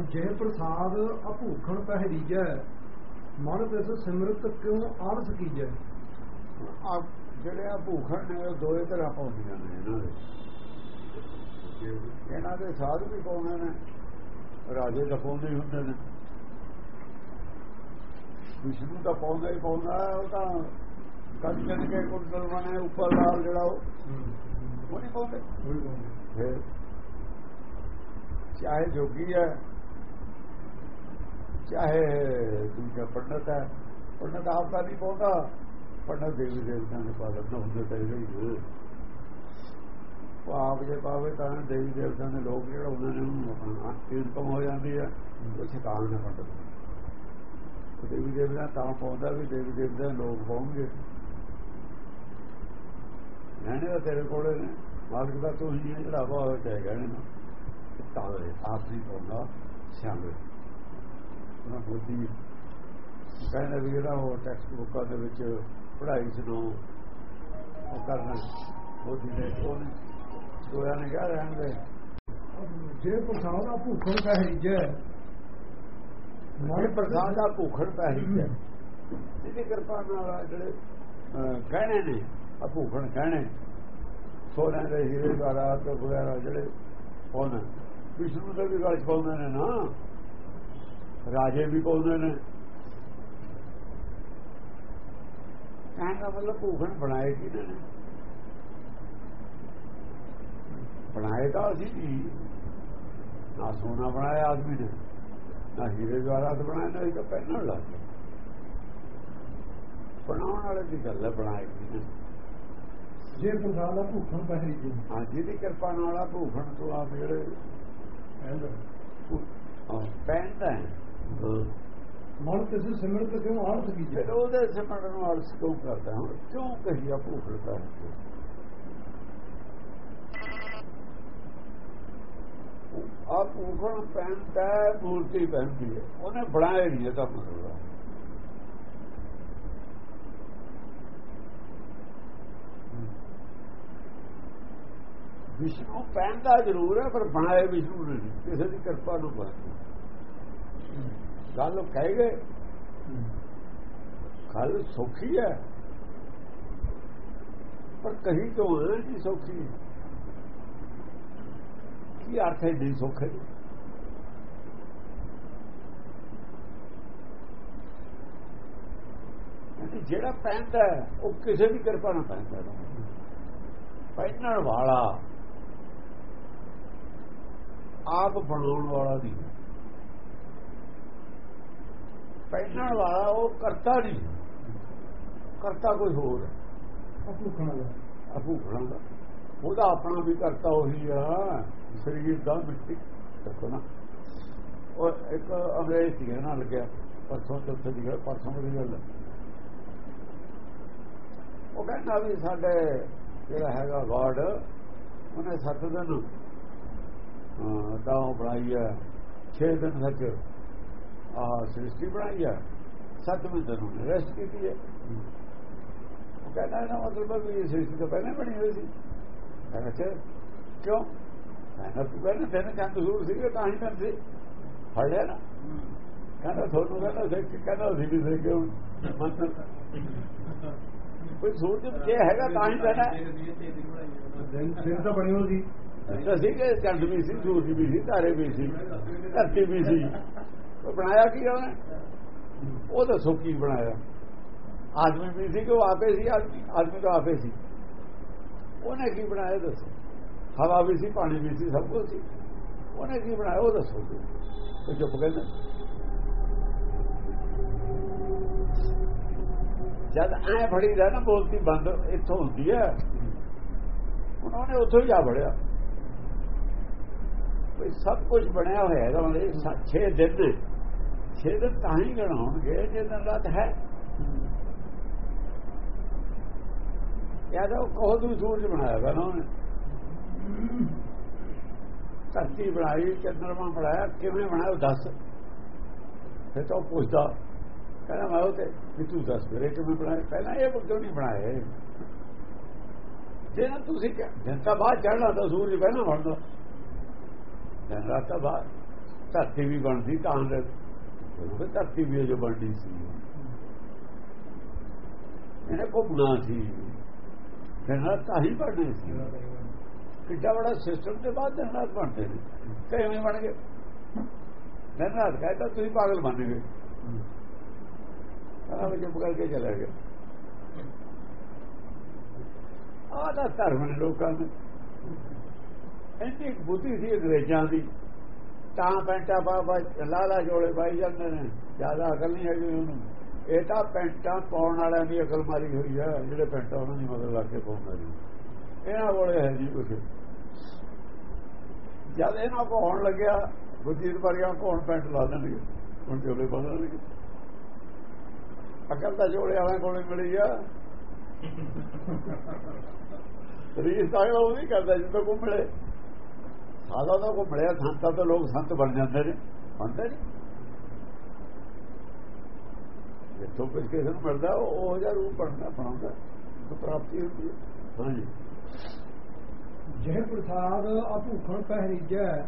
ਜੇ ਪ੍ਰਸਾਦ ਅਭੂਖਣ ਪਹਿਰੀਜੈ ਮਨ ਤਿਸ ਸਿਮਰਤ ਕਿਉਂ ਆਲਸ ਕੀਜੈ? ਆ ਜਿਹੜੇ ਆ ਭੂਖਣ ਨੇ ਉਹ ਦੋਏ ਤਰ੍ਹਾਂ ਪਾਉਂਦੀਆਂ ਨੇ ਇਹਨਾਂ ਦੇ। ਇਹਨਾਂ ਦੇ ਸਾਧ ਵੀ ਪਾਉਂਦੇ ਨੇ ਰਾਜੇ ਦਾ ਪਾਉਂਦੇ ਹੀ ਹੁੰਦੇ ਨੇ। ਵਿਸ਼ਨੂੰ ਦਾ ਪਾਉਂਦਾ ਹੀ ਪਾਉਂਦਾ ਉਹ ਤਾਂ ਕੰਨ ਕੰਨ ਕੇ ਕੁੰਡਲ ਬਣੇ ਉੱਪਰ ਲਾਲ ਜਿਹੜਾ ਉਹ ਉਹ ਨਹੀਂ ਪਾਉਂਦੇ। ਚਾਹੇ ਜੋਗੀ ਹੈ ਚਾਹੇ ਦੂਜਾ ਪੰਡਤ ਹੈ, ਪੰਡਤ ਆਪ ਤਾਂ ਨਹੀਂ ਪਾਉਂਦਾ ਪੰਡਤ ਦੇਵੀ ਦੇਵਤਾਂ ਦੇ ਪਾਲਣ ਨੂੰ ਹੁੰਦੇ ਚਾਹੀਦੇ ਹੀ ਆਪ ਜੇ ਪਾਵੇ ਤਾਂ ਦੇਵੀ ਦੇਵਤਾਂ ਦੇ ਲੋਕ ਜਿਹੜਾ ਉਹਨਾਂ ਨੇ ਇਨਕਮ ਹੋ ਜਾਂਦੀ ਹੈ, ਉਹ ਸ਼ੈਤਾਨ ਨੇ ਪੰਡਤ ਦੇਵੀ ਦੇਵਤਾ ਤਾਂ ਪਾਉਂਦਾ ਵੀ ਦੇਵੀ ਦੇਵਤਾ ਲੋਕ ਪਾਉਣਗੇ ਇਹਨੇ ਤਾਂ ਤੇਰੇ ਕੋਲ ਨੇ। ਮਾਲਕ ਦਾ ਤੂੰ ਹੀ ਚੜਾਵਾ ਹੋਇਆ ਚਾਹੀਦਾ ਨੇ। ਤਾਂ ਆਪ ਨਹੀਂ ਪਾਉਂਦਾ, ਸਿਆਣੇ। ਬੁੱਧੀ ਕਹਿੰਦਾ ਵੀ ਜਿਹੜਾ ਉਹ ਟੈਕਸਟ ਬੁੱਕਾਂ ਦੇ ਵਿੱਚ ਪੜ੍ਹਾਈ ਨੂੰ ਉਹ ਕਰਨਾ ਬੁੱਧੀ ਨੇ ਉਹ ਦੋਇਆ ਨੇ ਕਿਹਾ ਰਹਿਣ ਦੇ। ਜੇ ਪ੍ਰਸਾਦ ਅਭੂਖਣ ਪਹਿਰੀਜੈ ਮਨ ਪ੍ਰਸਾਦ ਦਾ ਭੁਖੜ ਪੈ ਹੀ ਹੈ ਜਿਹਦੀ ਕਿਰਪਾ ਨਾਲ ਜਿਹੜੇ ਕਹਿਣੇ ਨੇ ਆ ਭੁਖਣ ਕਹਿਣੇ। ਸੋਨੇ ਦੇ ਹੀਰੇ ਦਾ ਤੇ ਵਗੈਰਾ ਜਿਹੜੇ ਉਹਨਾਂ ਵਿਸ਼ਨੂੰ ਦੇ ਵੀ ਗਲ ਪਾਉਂਦੇ ਨੇ ਨਾ। ਰਾਜੇ ਵੀ ਪਾਉਂਦੇ ਨੇ। ਕਹਿਣ ਦਾ ਮਤਲਬ ਭੂਖਣ ਬਣਾਏ ਕਿਹਨੇ ਨੇ? ਬਣਾਏ ਤਾਂ ਅਸੀਂ ਜੀ। ਨਾ ਸੋਨਾ ਬਣਾਇਆ ਆਦਮੀ ਨੇ ਨਾ ਹੀਰੇ ਜਵਾਹਰਾਤ ਬਣਾਏ ਨਾ ਇਹ ਤਾਂ ਪਹਿਨਣ ਲੱਗ ਬਣਾਉਣ ਵਾਲੇ ਦੀ ਗੱਲ ਹੈ ਬਣਾਏ ਕਿਹਨੇ ਜੇ ਪ੍ਰਸਾਦ ਅਭੂਖਣ ਪਹਿਰੀਜੈ ਹਾਂ ਜਿਹਦੀ ਕਿਰਪਾ ਨਾਲ ਆ ਭੂਖਣ ਤੋਂ ਆਪ ਜਿਹੜੇ ਪੈਂਦਾ ਹੈ। ਮਨ ਤਿਸ ਸਿਮਰਤ ਕਿਉਂ ਆਲਸ ਕੀਜੈ ਉਹਦੇ ਸਿਮਰਨ ਨੂੰ ਅਰਸ ਕਿਉਂ ਕਰਦਾ ਹੁਣ ਕਿਉਂ ਕਹੀਆ ਭੂਖੜਦਾ ਹੈ ਆ ਭੂਖਣ ਪੈਂਦਾ ਮੂਰਤੀ ਪੈਂਦੀ ਹੈ। ਉਹਨੇ ਬਣਾਇਆ ਨਹੀਂ ਇਹਦਾ ਮਤਲਬ। ਵਿਸ਼ਨੂੰ ਪੈਂਦਾ ਜ਼ਰੂਰ ਹੈ ਪਰ ਬਣਾਏ ਵਿਸ਼ਨੂੰ ਨਹੀਂ। ਕਿਸੇ ਦੀ ਕਿਰਪਾ ਨੂੰ ਬਣਦਾ ਗੱਲ ਕਹਿ ਗਏ। ਗੱਲ ਸੌਖੀ ਹੈ। ਪਰ ਕਹੀ ਤੋਂ ਹੈ ਜੀ ਸੌਖੀ? ਕੀ ਅਰਥ ਹੈ ਨਹੀਂ ਸੌਖੇ ਜਿਹੜਾ ਪੈਂਦਾ ਉਹ ਕਿਸੇ ਦੀ ਕਿਰਪਾ ਨਾਲ ਪੈਂਦਾ ਪੈਣਨ ਵਾਲਾ, ਆਪ ਬਣਾਉਣ ਵਾਲਾ ਦੀ ਪੈਣਨ ਵਾਲਾ ਉਹ ਕਰਤਾ ਨਹੀਂ। ਕਰਤਾ ਕੋਈ ਹੋਰ। ਹੈ ਅਭੂਖਣਾ ਦਾ ਉਹਦਾ ਆਪਣਾ ਵੀ ਕਰਤਾ ਉਹੀ ਆ। ਸਰੀਰ ਦਾ ਮਿੱਟੀ ਦੇਖੋ ਨਾ। ਉਹ ਇੱਕ ਅੰਗਰੇਜ਼ ਸੀ ਨਾ, ਲੱਗਿਆ। ਪਰਸੋਂ ਚੌਥੇ ਦੀ ਗੱਲ, ਪਰਸੋਂ ਦੀ ਗੱਲ। ਉਹ ਕਹਿੰਦਾ ਵੀ ਸਾਡੇ ਜਿਹੜਾ ਹੈਗਾ ਵਾਰਡ, ਉਹਨੇ ਸੱਤ ਦਿਨ ਤਾਂ ਬਣਾਈ ਹੈ 6 ਦਿਨ ਸੱਚ ਆਹ ਸ੍ਰਿਸ਼ਟੀ ਬਣਾਈ ਹੈ ਸੱਤਵੇਂ ਦਿਨ ਉਹਨੇ ਰੈਸਟ ਕੀਤੀ ਹੈ। ਉਹ ਕਹਿੰਦਾ ਨਾ ਮਤਲਬ ਵੀ ਸ੍ਰਿਸ਼ਟੀ ਤੋਂ ਪਹਿਲਾਂ ਬਣੀ ਹੋਈ ਸੀ। ਅੱਛਾ ਕਿਉਂ? ਕਹਿੰਦਾ ਤੂੰ ਕਹਿੰਦਾ ਤੈਨੂੰ ਚੰਦ ਜ਼ਰੂਰ ਸੀ ਤਾਂ ਹੀ ਤਾਂ ਸੀ। ਫੜ ਲਿਆ ਨਾ। ਕਹਿੰਦਾ ਤੁਹਾਨੂੰ ਕਹਿੰਦਾ ਸਿੱਖ ਕਹਿੰਦਾ ਸੀ ਵੀ ਸਿੱਖ ਹੁਣ ਕੋਈ ਸੂਰਜ ਜੇ ਹੈਗਾ ਤਾਂ ਹੀ ਕਹਿਣਾ ਦਿਨ ਤਾਂ ਬਣੀ ਹੋਈ ਸੀ। ਅਸੀਂ ਕਿ ਚੰਦ ਵੀ ਸੀ ਸੂਰਜ ਵੀ ਸੀ ਤਾਰੇ ਵੀ ਸੀ ਧਰਤੀ ਵੀ ਸੀ। ਉਹ ਬਣਾਇਆ ਕੀ ਉਹਨੇ? ਉਹ ਦੱਸੋ ਕੀ ਬਣਾਇਆ। ਆਦਮੀ ਵੀ ਸੀ ਕਿ ਉਹ ਆਪੇ ਸੀ, ਆਦਮੀ ਤਾਂ ਆਪੇ ਸੀ। ਉਹਨੇ ਕੀ ਬਣਾਇਆ ਦੱਸੋ? ਹਵਾ ਵੀ ਸੀ, ਪਾਣੀ ਵੀ ਸੀ, ਸਭ ਕੁਝ ਸੀ। ਉਹਨੇ ਕੀ ਬਣਾਇਆ? ਉਹ ਦੱਸੋ ਉਹ ਚੁੱਪ ਕਹਿੰਦਾ ਜਦ ਐ ਫੜੀ ਦਾ ਨਾ ਬੋਲਤੀ ਬੰਦ, ਇੱਥੋਂ ਹੁੰਦੀ ਹੈ। ਉਹਨੇ ਉੱਥੋਂ ਹੀ ਜਾ ਫੜਿਆ ਕੋਈ ਸਭ ਕੁਝ ਬਣਿਆ ਹੋਇਆ ਹੈਗਾ, ਮਤਲਬ 6 ਦਿਨ 6 ਦਿਨ ਤਾਂ ਹੀ ਗਣਾਉਣਗੇ ਜੇ ਦਿਨ ਰਾਤ ਹੈ। ਯਾਦ ਉਹ ਕੋਹ ਦੂ ਸੂਰਜ ਬਣਾਇਆ ਵਾ ਨਾ ਉਹਨੇ। ਧਰਤੀ ਬਣਾਈ, ਚੰਦਰਮਾ ਬਣਾਇਆ, ਕਿਵੇਂ ਬਣਾਇਆ ਦੱਸ। ਫਿਰ ਤਾਂ ਪੁੱਛਦਾ, ਕਹਿੰਦਾ ਮੈਂ ਉਹ ਤੇ ਵੀ ਤੂੰ ਦੱਸ ਮੇਰੇ ਕਿਵੇਂ ਬਣਾਇਆ ਪਹਿਲਾਂ ਇਹ ਕਿਉਂ ਨਹੀਂ ਬਣਾਏ। ਜੇ ਨਾ ਤੁਸੀਂ ਜਨਤਾ ਬਾਅਦ ਚੜਨਾ ਤਾਂ ਸੂਰਜ ਪਹਿਲਾਂ ਬਣਦਾ ਦਿਨ ਰਾਤ ਤਾਂ ਬਾਅਦ ਧਰਤੀ ਵੀ ਬਣਦੀ ਤਾਂ ਉਹ ਧਰਤੀ ਵੀ ਜੋ ਬਣਦੀ ਸੀ। ਇਹਨੇ ਘੁੰਮਣਾ ਸੀ। ਜਨਰਲ ਤਾਂ ਹੀ ਬਣਦੇ ਸੀ। ਕਿੱਡਾ ਬੜਾ ਸਿਸਟਮ ਦੇ ਬਾਅਦ ਜਨਰਲ ਬਣਦੇ ਨੇ। ਕਿਵੇਂ ਬਣ ਗਏ। ਜਨਰਲ ਕਹਿੰਦਾ ਤੁਸੀਂ ਪਾਗਲ ਬਣ ਗਏ। ਕਹਿੰਦਾ ਵੀ ਚੁੱਪ ਕਰਕੇ ਚਲਾ ਗਿਆ। ਆਹ ਦਾ ਧਰਮ ਨੇ ਲੋਕਾਂ ਨੇ। ਇੰਨੀ ਬੁੱਧੀ ਸੀ ਅੰਗਰੇਜ਼ਾਂ ਦੀ। ਤਾਂ ਪੈਂਟਾ ਬਾਬਾ ਲਾਲਾ ਜੋਲੇ ਬਾਈ ਜਾਂਦੇ ਨੇ ਜ਼ਿਆਦਾ ਅਕਲ ਨਹੀਂ ਹੈਗੀ ਉਹਨੂੰ। ਇਹ ਤਾਂ ਪੈਂਟਾਂ ਪਾਉਣ ਵਾਲਿਆਂ ਦੀ ਅਕਲ ਮਾਰੀ ਹੋਈ ਆ ਜਿਹੜੇ ਪੈਂਟਾਂ ਉਹਨਾਂ ਦੀ ਮਦਦ ਲਾ ਕੇ ਪਾਉਂਦੇ ਨੇ ਇਹਨਾਂ ਕੋਲੇ ਹੈ ਜੀ ਕੁਝ ਜਦ ਇਹਨਾਂ ਕੋ ਹੋਣ ਲੱਗਿਆ ਵਜ਼ੀਰ ਵਰਗਾ ਕੋਣ ਪੈਂਟ ਲਾ ਦੇਣਗੇ ਹੁਣ ਜੋਲੇ ਪਾ ਦੇਣਗੇ। ਅਕਲ ਤਾਂ ਜੋੜੇ ਵਾਲਿਆਂ ਕੋਲੇ ਮਿਲੀ ਆ। ਰੀਸ ਤਾਂ ਉਹ ਨਹੀਂ ਕਰਦਾ ਜਿੱਦੋਂ ਕੋ ਮਿਲੇ। ਸਾਦਾ ਦਾ ਕੋ ਮਿਲਿਆ ਸੰਤਾਂ ਤਾਂ ਲੋਕ ਸੰਤ ਬਣ ਜਾਂਦੇ ਨੇ। ਹੁੰਦੇ ਨੇ ਜਿੱਥੋਂ ਕੁਝ ਕਿਸੇ ਨੂੰ ਮਿਲਦਾ ਉਹ ਜਿਹਾ ਰੂਪ ਬਣਦਾ ਬਣਾਉਂਦਾ। ਤਾਂ ਪ੍ਰਾਪਤੀ ਹੁੰਦੀ ਹੈ। ਹਾਂਜੀ। ਜਹ ਪ੍ਰਸਾਦ ਅਭੂਖਣ ਪਹਿਰੀਜੈ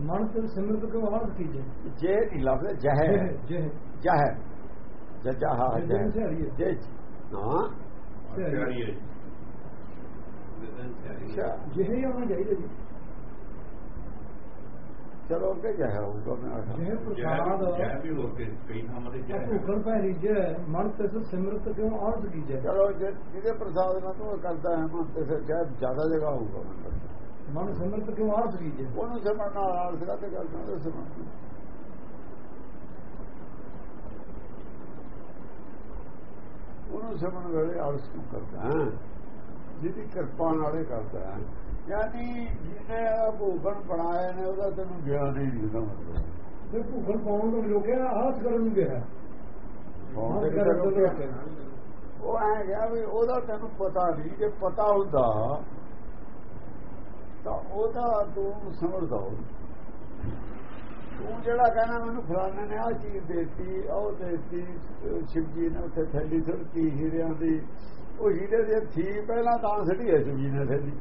ਮਨ ਤੇ ਸਿਮਰਤ ਕੋ ਹਾਰ ਕੀਜੈ। ਜੇ ਨਹੀਂ ਲਫ਼ਜ਼ ਜਹ। ਜਹ ਜਹ। ਜਜਾ ਹਾ ਜਹ ਸੇ ਹਰੀਏ ਜੇ ਹਾਂ। ਜਹ ਹੀ ਆਉਣਾ ਚਾਹੀਦਾ ਜੀ। ਚਲੋ ਕਿ ਜਹ ਹੋਊਗਾ ਮੈਂ ਆਖਾਂ ਜਹ ਪ੍ਰਸਾਦ ਜੈ ਵੀ ਹੋ ਕੇ ਕਈ ਥਾਵਾਂ ਤੇ ਜੈ। ਹੈ। ਅਭੂਖਣ ਪਹਿਰੀਜੈ ਮਨ ਤੇ ਸਿਮਰਤ ਕਿਉ ਕੀਜੈ ਚਲੋ ਜੇ ਜਿਹਦੇ ਪ੍ਰਸਾਦ ਨਾਲ ਤੂੰ ਕਰਦਾ ਹੈ ਮਨ ਤੇ ਸ਼ਾਇਦ ਜ਼ਿਆਦਾ ਜਗ੍ਹਾ ਹੋਊਗਾ ਮੈਨੂੰ ਸਿਮਰਤ ਕਿਉ ਹਾਰ ਕੀਜੈ ਉਹਨੂੰ ਸਮਝਣਾ ਨਾਲ ਸਿਰਾ ਤੇ ਗੱਲ ਨਾ ਸਮਝਣਾ ਉਹਨੂੰ ਸਮਝਣ ਵੇਲੇ ਆਲਸ ਕਿਉਂ ਕਰਦਾ ਹੈ? ਜਿਹਦੀ ਕਿਰਪਾ ਨਾਲੇ ਕਰਦਾ ਹੈ। ਯਾਨੀ ਜਿਹਨੇ ਭੂਖਣ ਬਣਾਏ ਨੇ ਉਹਦਾ ਤੈਨੂੰ ਗਿਆਨ ਹੀ ਨਹੀਂ ਦਾ ਮਤਲਬ ਤੇ ਭੂਖਣ ਪਾਉਣ ਨੂੰ ਲੋਕਿਆ ਆਸ ਕਰਨ ਨੂੰ ਗਿਆ ਰੋਕਿਆ? ਉਹ ਐ ਗਿਆ ਵੀ ਉਹਦਾ ਤੈਨੂੰ ਪਤਾ ਨਹੀਂ ਜੇ ਪਤਾ ਹੁੰਦਾ ਤਾਂ ਉਹਦਾ ਤੂੰ ਸਮਝਦਾ ਹੋ ਤੂੰ ਜਿਹੜਾ ਕਹਿੰਦਾ ਮੈਨੂੰ ਫਲਾਣੇ ਨੇ ਆ ਚੀਜ਼ ਦੇਤੀ ਉਹ ਦੇਤੀ ਅਹ ਸ਼ਿਵ ਜੀ ਨੇ ਉੱਥੇ ਥੈਲੀ ਸੁੱਟੀ ਹੀਰਿਆਂ ਦੀ ਉਹ ਹੀਰੇ ਦੇ ਥੀ ਪਹਿਲਾਂ ਤਾਂ ਸੱਟੀ ਹੈ ਸ਼ਿਵ ਜੀ ਨੇ ਥੈਲੀ।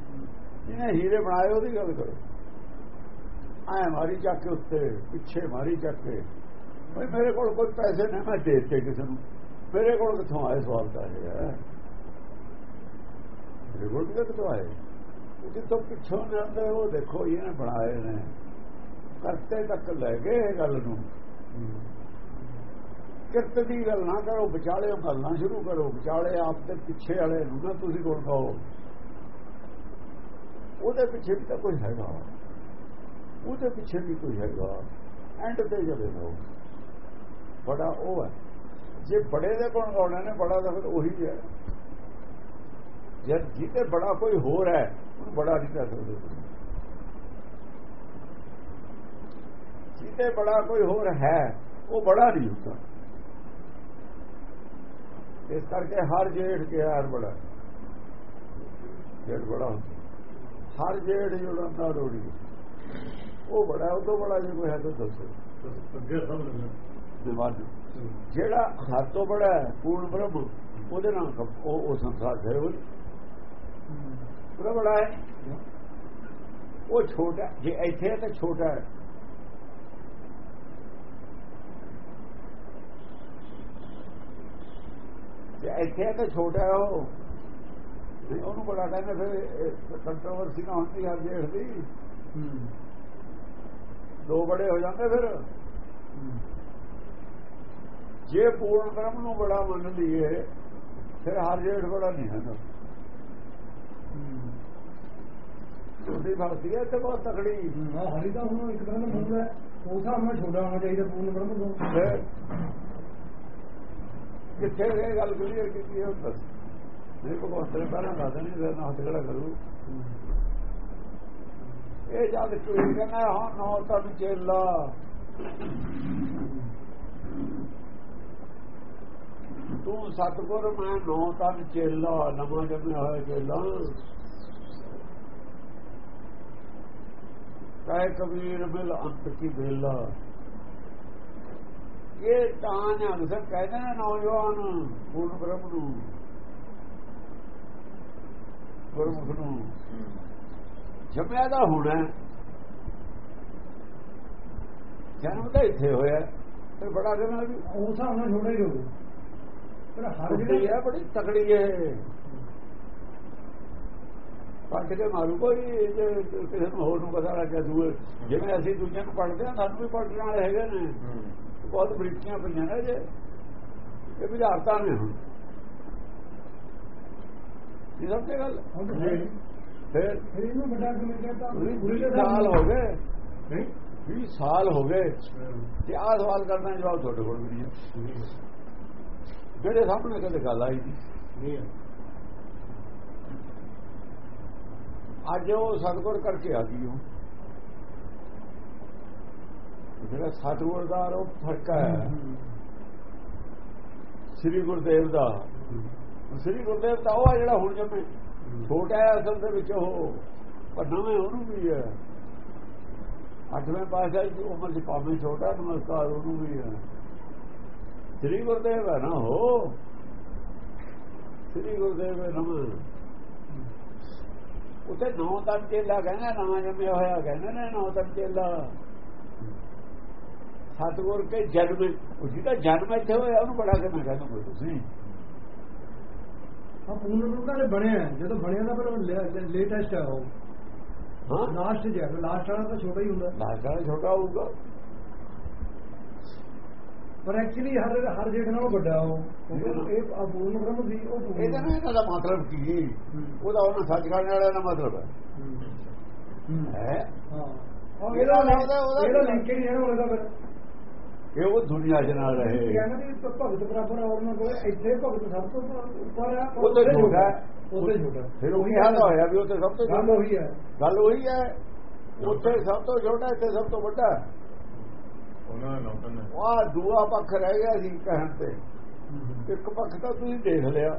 ਜਿਹਨੇ ਹੀਰੇ ਬਣਾਏ, ਉਹਦੀ ਗੱਲ ਕਰੋ। ਐ ਮਾਰੀ ਚੱਕ ਕੇ ਉੱਤੇ, ਪਿੱਛੇ ਮਾਰੀ ਚੱਕ ਕੇ। ਬਈ ਮੇਰੇ ਕੋਲ ਕੋਈ ਪੈਸੇ ਨਹੀਂ, ਮੈਂ ਦੇ ਦਿੱਤੇ ਕਿਸੇ ਨੂੰ। ਮੇਰੇ ਕੋਲ ਕਿੱਥੋਂ ਆਏ ਸਵਾਲ ਤਾਂ ਇਹ ਹੈ। ਮੇਰੇ ਕੋਲ ਵੀ ਕਿੱਥੋਂ ਆਏ? ਜਿੱਥੋਂ ਪਿੱਛੋਂ ਨੇ ਉਹ ਦੇਖੋ, ਇਹਨੇ ਬਣਾਏ ਨੇ। ਕਰਤੇ ਤੱਕ ਲੈ ਗਏ ਇਹ ਗੱਲ ਨੂੰ। ਕਿਰਤ ਦੀ ਗੱਲ ਨਾ ਕਰੋ, ਵਿਚਾਲੇ ਗੱਲਾਂ ਸ਼ੁਰੂ ਕਰੋ। ਵਿਚਾਲੇ ਆਪ ਦੇ ਪਿੱਛੇ ਵਾਲੇ ਨੂੰ ਨਾ ਤੁਸੀਂ ਕੋਲ ਕਹੋ। ਉਹਦੇ ਪਿੱਛੇ ਵੀ ਤਾਂ ਕੋਈ ਹੈਗਾ। ਉਹਦੇ ਪਿੱਛੇ ਵੀ ਕੋਈ ਹੈਗਾ। ਐਂਡ ਤੇ ਜਦੇ ਲੋ ਬੜਾ ਉਹ ਹੈ। ਜੇ ਬੜੇ ਦੇ ਕੋਲ ਗਾਉਣੇ ਨੇ, ਬੜਾ ਤਾਂ ਫਿਰ ਉਹੀ ਹੈ। ਜੇ ਜਿੱਤੇ ਬੜਾ ਕੋਈ ਹੋਰ ਹੈ, ਉਹਨੂੰ ਬੜਾ ਨਹੀਂ ਕਹਿ ਸਕਦੇ। ਜਿੱਤੇ ਬੜਾ ਕੋਈ ਹੋਰ ਹੈ, ਉਹ ਬੜਾ ਨਹੀਂ ਹੁੰਦਾ। ਇਸ ਕਰਕੇ ਹਰ ਜੇਠ ਕੇ ਹਰ ਬੜਾ। ਜੇਠ ਬੜਾ ਹੁੰਦਾ। ਹਰ ਜੇਠ ਜੁੜਦਾ ਰੋੜੀ। ਉਹ ਬੜਾ ਉਹ ਤੋਂ ਬੜਾ ਜੇ ਕੋਈ ਹੈ ਤਾਂ ਦੱਸੋ। ਜਿਹੜਾ ਹਰ ਤੋਂ ਬੜਾ ਹੈ ਪੂਰਨ ਬ੍ਰਹਮ ਉਹਦੇ ਨਾਲ ਉਹ ਉਹ ਸੰਸਾਰ ਹੈ ਉਹ। ਬੜਾ ਹੈ। ਉਹ ਛੋਟਾ ਜੇ ਇੱਥੇ ਹੈ ਤਾਂ ਛੋਟਾ ਹੈ। ਜੇ ਇੱਥੇ ਹੈ ਤਾਂ ਛੋਟਾ ਹੈ ਉਹ। ਉਹਨੂੰ ਬੜਾ ਕਹਿੰਦੇ ਫਿਰ ਕੰਟਰੋਵਰਸੀ ਨਾ ਹੁੰਦੀ ਹਰ ਜੇਠ ਦੀ। ਦੋ ਬੜੇ ਹੋ ਜਾਂਦੇ ਫਿਰ। ਜੇ ਪੂਰਨ ਬ੍ਰਹਮ ਨੂੰ ਬੜਾ ਮੰਨ ਲਈਏ ਫਿਰ ਹਰ ਜੇਠ ਬੜਾ ਨਹੀਂ ਹੈ ਛੋਟੀ ਭਗਤੀ ਹੈ ਤੇ ਬਹੁਤ ਤਕੜੀ। ਹਰੀ ਤਾਂ ਹੁਣ ਇੱਕ ਤਰ੍ਹਾਂ ਦਾ ਮੁੰਡਾ ਹੈ। ਉਸ ਹਿਸਾਬ ਨਾਲ ਛੋਟਾ ਹੋਣਾ ਚਾਹੀਦਾ ਪੂਰਨ ਬ੍ਰਹਮ ਤੋਂ ਫਿਰ ਕਿੱਥੇ ਇਹ ਗੱਲ ਕਲੀਅਰ ਕੀਤੀ ਹੈ? ਉਹ ਦੱਸ ਨਹੀਂ ਭਗਵੰਤ ਨੇ ਪਹਿਲਾਂ ਦੱਸ ਦੇਣੀ, ਫਿਰ ਨਾ ਹੱਥ ਖੜਾ ਕਰੂ? ਇਹ ਜਦ ਕੋਈ ਕਹਿੰਦਾ, ਹਾਂ, ਨੌ ਤਨ ਚੇਲਾ। ਤੂੰ ਸਤਗੁਰ, ਮੈਂ ਨੌ ਤਨ ਚੇਲਾ, ਨਵਾਂ ਜੰਮਿਆ ਹੋਇਆ ਚੇਲਾ। ਕਾਇ ਕਬੀਰ ਬਿਲ ਅੰਤ ਕੀ ਬੇਲਾ ਇਹ ਤਾਂ ਨੇ ਸਭ ਕਹਿੰਦੇ ਨੇ ਨੌਜਵਾਨ, ਪੂਰਨ ਬ੍ਰਹਮ ਨੂੰ। ਗੁਰਮੁਖ ਨੂੰ। ਜੰਮਿਆ ਦਾ ਹੋਣਾ ਜਨਮ ਤਾਂ ਇੱਥੇ ਹੋਇਆ ਫਿਰ ਬੜਾ ਕਿਵੇਂ ਵੀ ਉਸ ਹਿਸਾਬ ਨਾਲ ਛੋਟਾ ਹੀ ਹੋਊ ਪਰ ਹਰ ਜਿਹੜਾ ਹੈ ਬੜੀ ਤਕੜੀ ਹੈ। ਪੱਟ ਕੇ ਮਾਰੂ ਕੋਈ ਕਿਸੇ ਨੂੰ ਹੋਰ ਨੂੰ ਪਤਾ ਲੱਗ ਗਿਆ ਦੂਏ। ਜਿਵੇਂ ਅਸੀਂ ਦੂਜਿਆਂ ਨੂੰ ਪੜਦੇ ਆ ਸਾਨੂੰ ਵੀ ਪੜਨ ਵਾਲੇ ਹੈਗੇ ਨੇ। ਬਹੁਤ ਬਰੀਕੀਆਂ ਪਈਆਂ ਨੇ ਜੇ। ਇਹ ਵਿਚਾਰਤਾ ਨੇ ਹੁਣ। ਇਹ ਸਭ ਤੇ ਗੱਲ ਤਾਂ। ਫਿਰ ਫਿਰ ਇਹਨੂੰ ਵੱਡਾ ਕਿਵੇਂ ਕਹਿੰਦਾ ਵੀਹ ਸਾਲ ਹੋ ਗਏ। ਨਹੀਂ। 20 ਸਾਲ ਹੋ ਗਏ। ਤੇ ਆਹ ਸਵਾਲ ਕਰਨਾ ਜਵਾਬ ਤੁਹਾਡੇ ਕੋਲ ਵੀ ਨਹੀਂ ਜਿਹੜੇ ਸਾਹਮਣੇ ਕਦੇ ਗੱਲ ਆਈ ਨਹੀਂ। ਅੱਜ ਉਹ ਸਤਗੁਰ ਕਰਕੇ ਆ ਗਈ ਉਹ। ਜਿਹੜਾ ਸਤਗੁਰ ਦਾ ਉਹ ਫ਼ਰਕ ਹੈ। ਸ੍ਰੀ ਗੁਰਦੇਵ ਦਾ। ਸ੍ਰੀ ਗੁਰਦੇਵ ਤਾਂ ਉਹ ਆ ਜਿਹੜਾ ਹੁਣ ਜੰਮੇ। ਛੋਟਾ ਹੈ ਅਸਲ ਦੇ ਵਿੱਚ ਉਹ। ਪਰ ਨਵੇਂ ਉਹਨੂੰ ਵੀ ਹੈ। ਅੱਠਵੇਂ ਪਾਸ਼ਾ ਦੀ ਉਮਰ ਚ ਭਾਵੇਂ ਛੋਟਾ ਨਮਸਕਾਰ ਉਹਨੂੰ ਵੀ ਹੈ। ਸ੍ਰੀ ਗੁਰਦੇਵ ਹੈ ਨਾ ਹੋ ਸ੍ਰੀ ਗੁਰਦੇਵ ਹੈ ਨਵਾਂ ਉਤੇ ਨੌ ਤਨ ਚੇਲਾ ਕਹਿੰਦਾ, ਨਵਾਂ ਜੰਮਿਆ ਹੋਇਆ ਕਹਿੰਦੇ ਨੇ ਨੌ ਤਨ ਚੇਲਾ। ਸਤਗੁਰ ਕੇ ਜਨਮ। ਜਿਹਦਾ ਜਨਮ ਇੱਥੇ ਹੋਇਆ, ਉਹਨੂੰ ਬੜਾ ਕਿਵੇਂ ਕਹਿੰਦੇ ਤੁਸੀਂ। ਹਾਂ ਪੂਰਨ ਰੂਪ ਨਾਲ ਬਣਿਆ। ਜਦੋਂ ਬਣਿਆ ਤਾਂ ਪਰ ਲੇਟੈਸਟ ਹੈ ਉਹ। ਹਾਂ। ਲਾਸਟ ਜਿਹਾ ਲਾਸਟ ਵਾਲਾ ਤਾਂ ਛੋਟਾ ਹੀ ਹੁੰਦਾ। ਲਾਸ਼ਾ ਛੋਟਾ ਹੋਊਗਾ। ਪਰ ਐਕਚੁਅਲੀ ਹਰ ਹਰ ਜੇਠ ਨਾਲੋਂ ਵੱਡਾ ਉਹ। ਇਹ ਆ ਪੂਰਨ ਬ੍ਰਹਮ ਸੀ ਉਹ ਇਹਦਾ ਨਾ ਇਹਨਾਂ ਦਾ ਮਤਲਬ ਕੀ? ਉਹਦਾ ਉਹਨਾਂ ਸੱਚ ਕਰਨ ਵਾਲਿਆਂ ਦਾ ਮਤਲਬ ਹੈ। ਹੂੰ। ਹੈ। ਹਾਂ। ਉਹ ਇਹਦਾ ਇਹਦਾ ਉਹਦਾ- ਉਹਦਾ- ਇਹਦਾ ਲਿੰਕ ਨਹੀਂ ਹੈ ਉਹਦਾ ਫਿਰ। ਕਿ ਉਹ ਦੁਨੀਆ ਦੇ ਨਾਲ ਰਹੇ। ਭਗਤ ਬਰਾਬਰ ਔਰ ਨਾ ਕੋਈ ਇੱਥੇ ਭਗਤ ਸਭ ਤੋਂ ਉੱਪਰ ਹੈ ਪਰ ਉਹ ਤਾਂ ਹੈ। ਉੱਥੇ ਛੋਟਾ ਫਿਰ ਉਹੀ ਹਾਲ ਹੋਇਆ ਵੀ ਉੱਥੇ ਸਭ ਤੋਂ ਗੱਲ ਛੋਟਾ ਉਹੀ ਹੈ। ਗੱਲ ਉਹੀ ਹੈ। ਉੱਥੇ ਸਭ ਤੋਂ ਛੋਟਾ ਇੱਥੇ ਸਭ ਤੋਂ ਵੱਡਾ। ਉਹਨਾਂ ਦਾ ਨੌਕਰ ਨੇ ਵਾਹ ਦੂਆ ਪੱਖ ਰਹਿ ਗਿਆ ਸੀ ਕਹਿਣ ਤੇ। ਇੱਕ ਪੱਖ ਤਾਂ ਤੁਸੀਂ ਦੇਖ ਲਿਆ।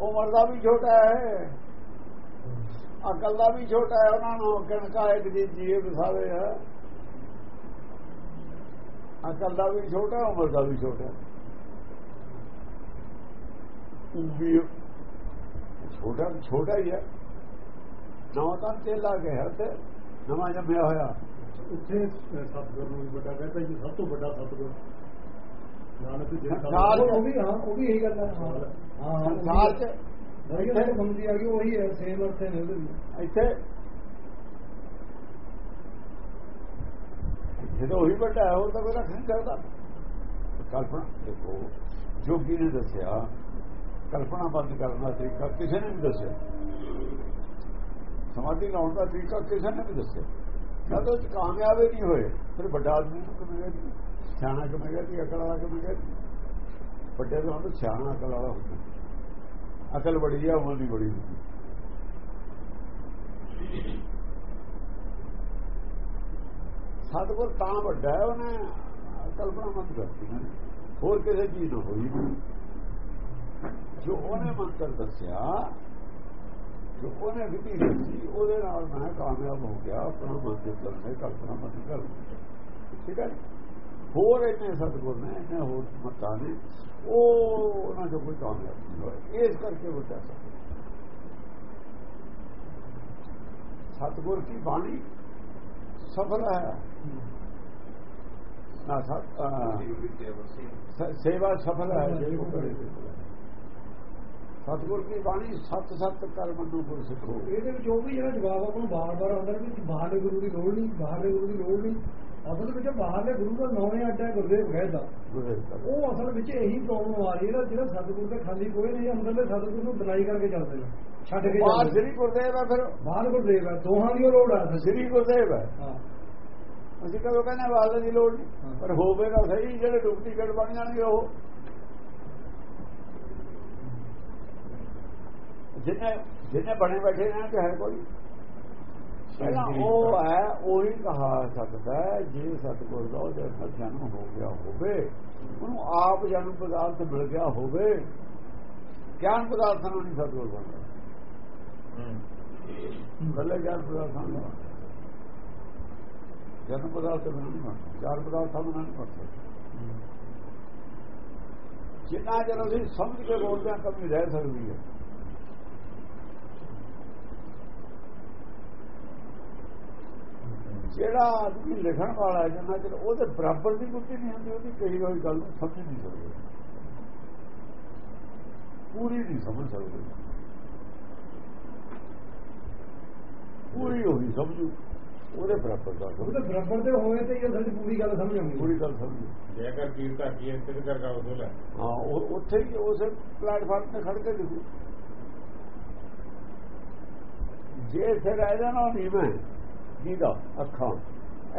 ਉਮਰ ਦਾ ਵੀ ਛੋਟਾ ਹੈ। ਅਕਲ ਦਾ ਵੀ ਛੋਟਾ ਹੈ। ਉਹਨਾਂ ਨੂੰ ਕਣਕਾ ਇੱਕ ਜੀ ਜੀਏ ਵਿਸਾਵੇ ਹੈ ਅਕਲ ਦਾ ਵੀ ਛੋਟਾ ਹੈ, ਉਮਰ ਦਾ ਵੀ ਛੋਟਾ। ਹੈ। ਉਹ ਵੀ ਛੋਟਾ ਛੋਟਾ ਹੀ ਹੈ। ਨਵਾਂ ਤਾਂ ਚੇਲਾ ਗਿਆ ਤੇ ਨਵਾਂ ਜੰਮਿਆ ਹੋਇਆ। ਉੱਥੇ ਸਤਗੁਰ ਨੂੰ ਵੱਡਾ ਕਹਿੰਦਾ ਜੀ ਸਭ ਤੋਂ ਵੱਡਾ ਸਤਗੁਰ। ਨਾਨਕ ਜੀ ਸਾਲ ਉਹ ਵੀ ਹਾਂ ਉਹ ਵੀ ਇਹੀ ਗੱਲ ਹੈ। ਹਾਂ ਹਾਂ ਹਾਂ ਸੰਸਾਰ ਚ ਬੜੀ ਸਮਝੀ ਆ ਗਈ ਉਹੀ ਹੈ ਸੇਮ ਅਰਥ ਵੀ ਇੱਥੇ ਜਦੋਂ ਉਹੀ ਵੱਡਾ ਹੈ, ਉਹ ਤਾਂ ਕੋਈ ਰੱਖ ਨਹੀਂ ਸਕਦਾ ਕਲਪਨਾ ਦੇਖੋ, ਜੋਗੀ ਨੇ ਦੱਸਿਆ, ਕਲਪਨਾ ਬੰਦ ਕਰਨ ਦਾ ਤਰੀਕਾ ਕਿਸੇ ਨੇ ਵੀ ਦੱਸਿਆ। ਸਮਾਧੀ ਲਾਉਣ ਦਾ ਤਰੀਕਾ ਕਿਸੇ ਨੇ ਵੀ ਦੱਸਿਆ। ਜਦ ਕਾਮਯਾਬ ਹੀ ਨਹੀਂ ਹੋਏ। ਫਿਰ ਵੱਡਾ ਆਦਮੀ ਨੂੰ ਕਿਵੇਂ ਗਿਆ ਜੀ? ਸਿਆਣਾ ਕਿਵੇਂ ਗਿਆ ਜੀ ਅਕਲ ਵਾਲਾ ਕਿਵੇਂ ਗਿਆ ਜੀ? ਵੱਡੇ ਤੋਂ ਹੁੰਦਾ ਸਿਆਣਾ, ਅਕਲ ਵਾਲਾ ਹੁੰਦਾ ਅਕਲ ਬੜੀ ਆ, ਉਮਰ ਵੀ ਬੜੀ ਹੁੰਦੀ ਸਤਗੁਰ ਤਾਂ ਵੱਡਾ ਹੈ, ਉਹਨੇ ਕਲਪਨਾ ਮਤ ਕਰਤੀ ਹੋਰ ਕਿਸੇ ਚੀਜ਼ ਨੂੰ ਹੋਈ ਜੋ ਉਹਨੇ ਮੰਤਰ ਦੱਸਿਆ, ਜੋ ਉਹਨੇ ਵਿਧੀ ਦੱਸੀ, ਉਹਦੇ ਨਾਲ ਮੈਂ ਕਾਮਯਾਬ ਹੋ ਗਿਆ, ਆਪਣਾ ਮੰਤਰ ਚੱਲਣੇ ਕਲਪਨਾ ਮਤ ਕਰ ਠੀਕ ਹੈ ਹੋਰ ਇਹਨੇ ਸਤਗੁਰ ਨੇ ਇਹਨੇ ਹੋਰ ਮਤਾਂ ਨੇ, ਉਹ ਉਹਨਾਂ ਤੋਂ ਕੋਈ ਕਾਮਯਾਬ ਨਹੀਂ ਹੋਇਆ ਇਸ ਕਰਕੇ ਵੱਡਾ ਸਤਗੁਰ। ਸਤਗੁਰ ਕੀ ਬਾਣੀ ਸਫਲ ਹੈ। ਨਾ ਸੇਵਾ ਸਫਲ ਹੈ ਜੇ ਕੋ ਕਰੇ। ਸਤਗੁਰ ਕੀ ਬਾਣੀ ਸਤ ਸਤ ਕਰ ਮੰਨੋ ਗੁਰ ਸਿੱਖੋ ਇਹਦੇ ਵਿੱਚ ਉਹ ਵੀ ਜਿਹੜਾ ਜਵਾਬ ਆਪਾਂ ਨੂੰ ਬਾਰ-ਬਾਰ ਆਉਂਦਾ ਵੀ ਬਾਹਰਲੇ ਗੁਰੂ ਦੀ ਲੋੜ ਨਹੀਂ ਬਾਹਰਲੇ ਗੁਰੂ ਦੀ ਲੋੜ ਨਹੀਂ। ਅਸਲ ਵਿੱਚ ਬਾਹਰਲੇ ਗੁਰੂ ਦਾ ਨੌਵੇਂ ਅੱਡਾ ਗੁਰਦੇਵ ਕਰ ਉਹ ਅਸਲ ਵਿੱਚ ਇਹੀ ਪ੍ਰੋਬਲਮ ਆ ਰਹੀ ਹੈ ਨਾ ਜਿਹੜਾ ਸਤਿਗੁਰ ਤੇ ਖਾਲੀ ਕੋਈ ਨਹੀਂ ਅੰਦਰਲੇ ਸਤਿਗੁਰ ਨੂੰ ਡਿਨਾਈ ਕਰਕੇ ਚੱਲਦੇ ਨੇ। ਛੱਡ ਕੇ ਬਾਹਰ ਨੇ। ਸ੍ਰੀ ਗੁਰਦੇਵ ਹੈ ਫਿਰ ਬਾਹਰ ਗੁਰਦੇਵ ਹੈ ਦੋਹਾਂ ਦੀ ਲੋੜ 'ਚ। ਸ੍ਰੀ ਗੁਰਦੇਵ ਹੈ ਹਾਂ। ਅਸੀਂ ਕਦੋਂ ਕਹਿੰਦੇ ਵਾਲੇ ਦੀ ਲੋੜ ਨਹੀਂ। ਹਾਂ। ਪਰ ਹੋਵੇਗਾ ਸਹੀ ਜਿਹੜੇ ਡੁਪਲੀਕੇਟ ਬਣ ਜਾਣਗੇ ਉਹ। ਜਿੰਨੇ ਜਿੰਨੇ ਬਣੇ ਬੈਠੇ ਨੇ ਕਿ ਹੈ ਕੋਈ। ਪਹਿਲਾਂ ਉਹ ਹੈ ਉਹੀ ਕਹਾ ਸਕਦਾ ਹੈ, ਜੇ ਸਤਿਗੁਰ ਦਾ ਅੰਦਰ ਜਨਮ ਹੋ ਗਿਆ ਹੋਵੇ ਉਹਨੂੰ ਆਪ ਜਨਮ ਪਦਾਰਥ ਮਿਲ ਗਿਆ ਹੋਵੇ ਗਿਆਨ ਪਦਾਰਥ ਨੂੰ ਨਹੀਂ ਸਤਿਗੁਰ ਬਣਦਾ। ਨੂੰ ਜਨਮ ਪਦਾਰਥ ਨੂੰ ਨਹੀਂ ਬਣਦਾ ਚਾਰ ਪਦਾਰਥਾਂ ਨੂੰ ਨਹੀਂ ਬਣਦਾ ਜਿੰਨਾ ਜਨ ਅਸੀਂ ਸਮਝ ਕੇ ਬੋਲਦੇ ਹਾਂ ਕਮੀ ਰਹਿ ਸਕਦੀ ਹੈ। ਜਿਹੜਾ ਆਦਮੀ ਲਿਖਣ ਵਾਲਾ ਹੈ ਜਿੰਨਾ ਚਿਰ ਉਹਦੇ ਬਰਾਬਰ ਦੀ ਗੁੱਟੀ ਨਹੀਂ ਹੁੰਦੀ ਉਹਦੀ ਕਹੀ ਹੋਈ ਗੱਲ ਨੂੰ ਸਮਝ ਨਹੀਂ ਸਕਦੇ। ਪੂਰੀ ਨਹੀਂ ਸਮਝ ਸਕਦੇ। ਪੂਰੀ ਹੋਈ ਸਮਝੂ ਉਹਦੇ ਬਰਾਬਰ ਦਾ ਉਹਦੇ ਬਰਾਬਰ ਦੇ ਹੋਏ ਤੇ ਇਹ ਅਸਲ 'ਚ ਪੂਰੀ ਗੱਲ ਸਮਝ ਆਉਂਦੀ। ਪੂਰੀ ਗੱਲ ਸਮਝੂ ਜੇਕਰ ਕੀਰ ਧਾਕੀ ਹੈ ਤੇ ਕਰਗਾ ਉਦੋਂ ਲੈ। ਹਾਂ ਉਹ ਉੱਥੇ ਹੀ ਉਸ ਪਲੇਟਫਾਰਮ ਤੇ ਖੜ ਕੇ ਲਿਖੂ। ਜੇ ਇੱਥੇ ਰਹਿ ਜਾਣਾ ਨਹੀਂ ਮੈਂ ਜਿਹਦਾ ਅੱਖਾਂ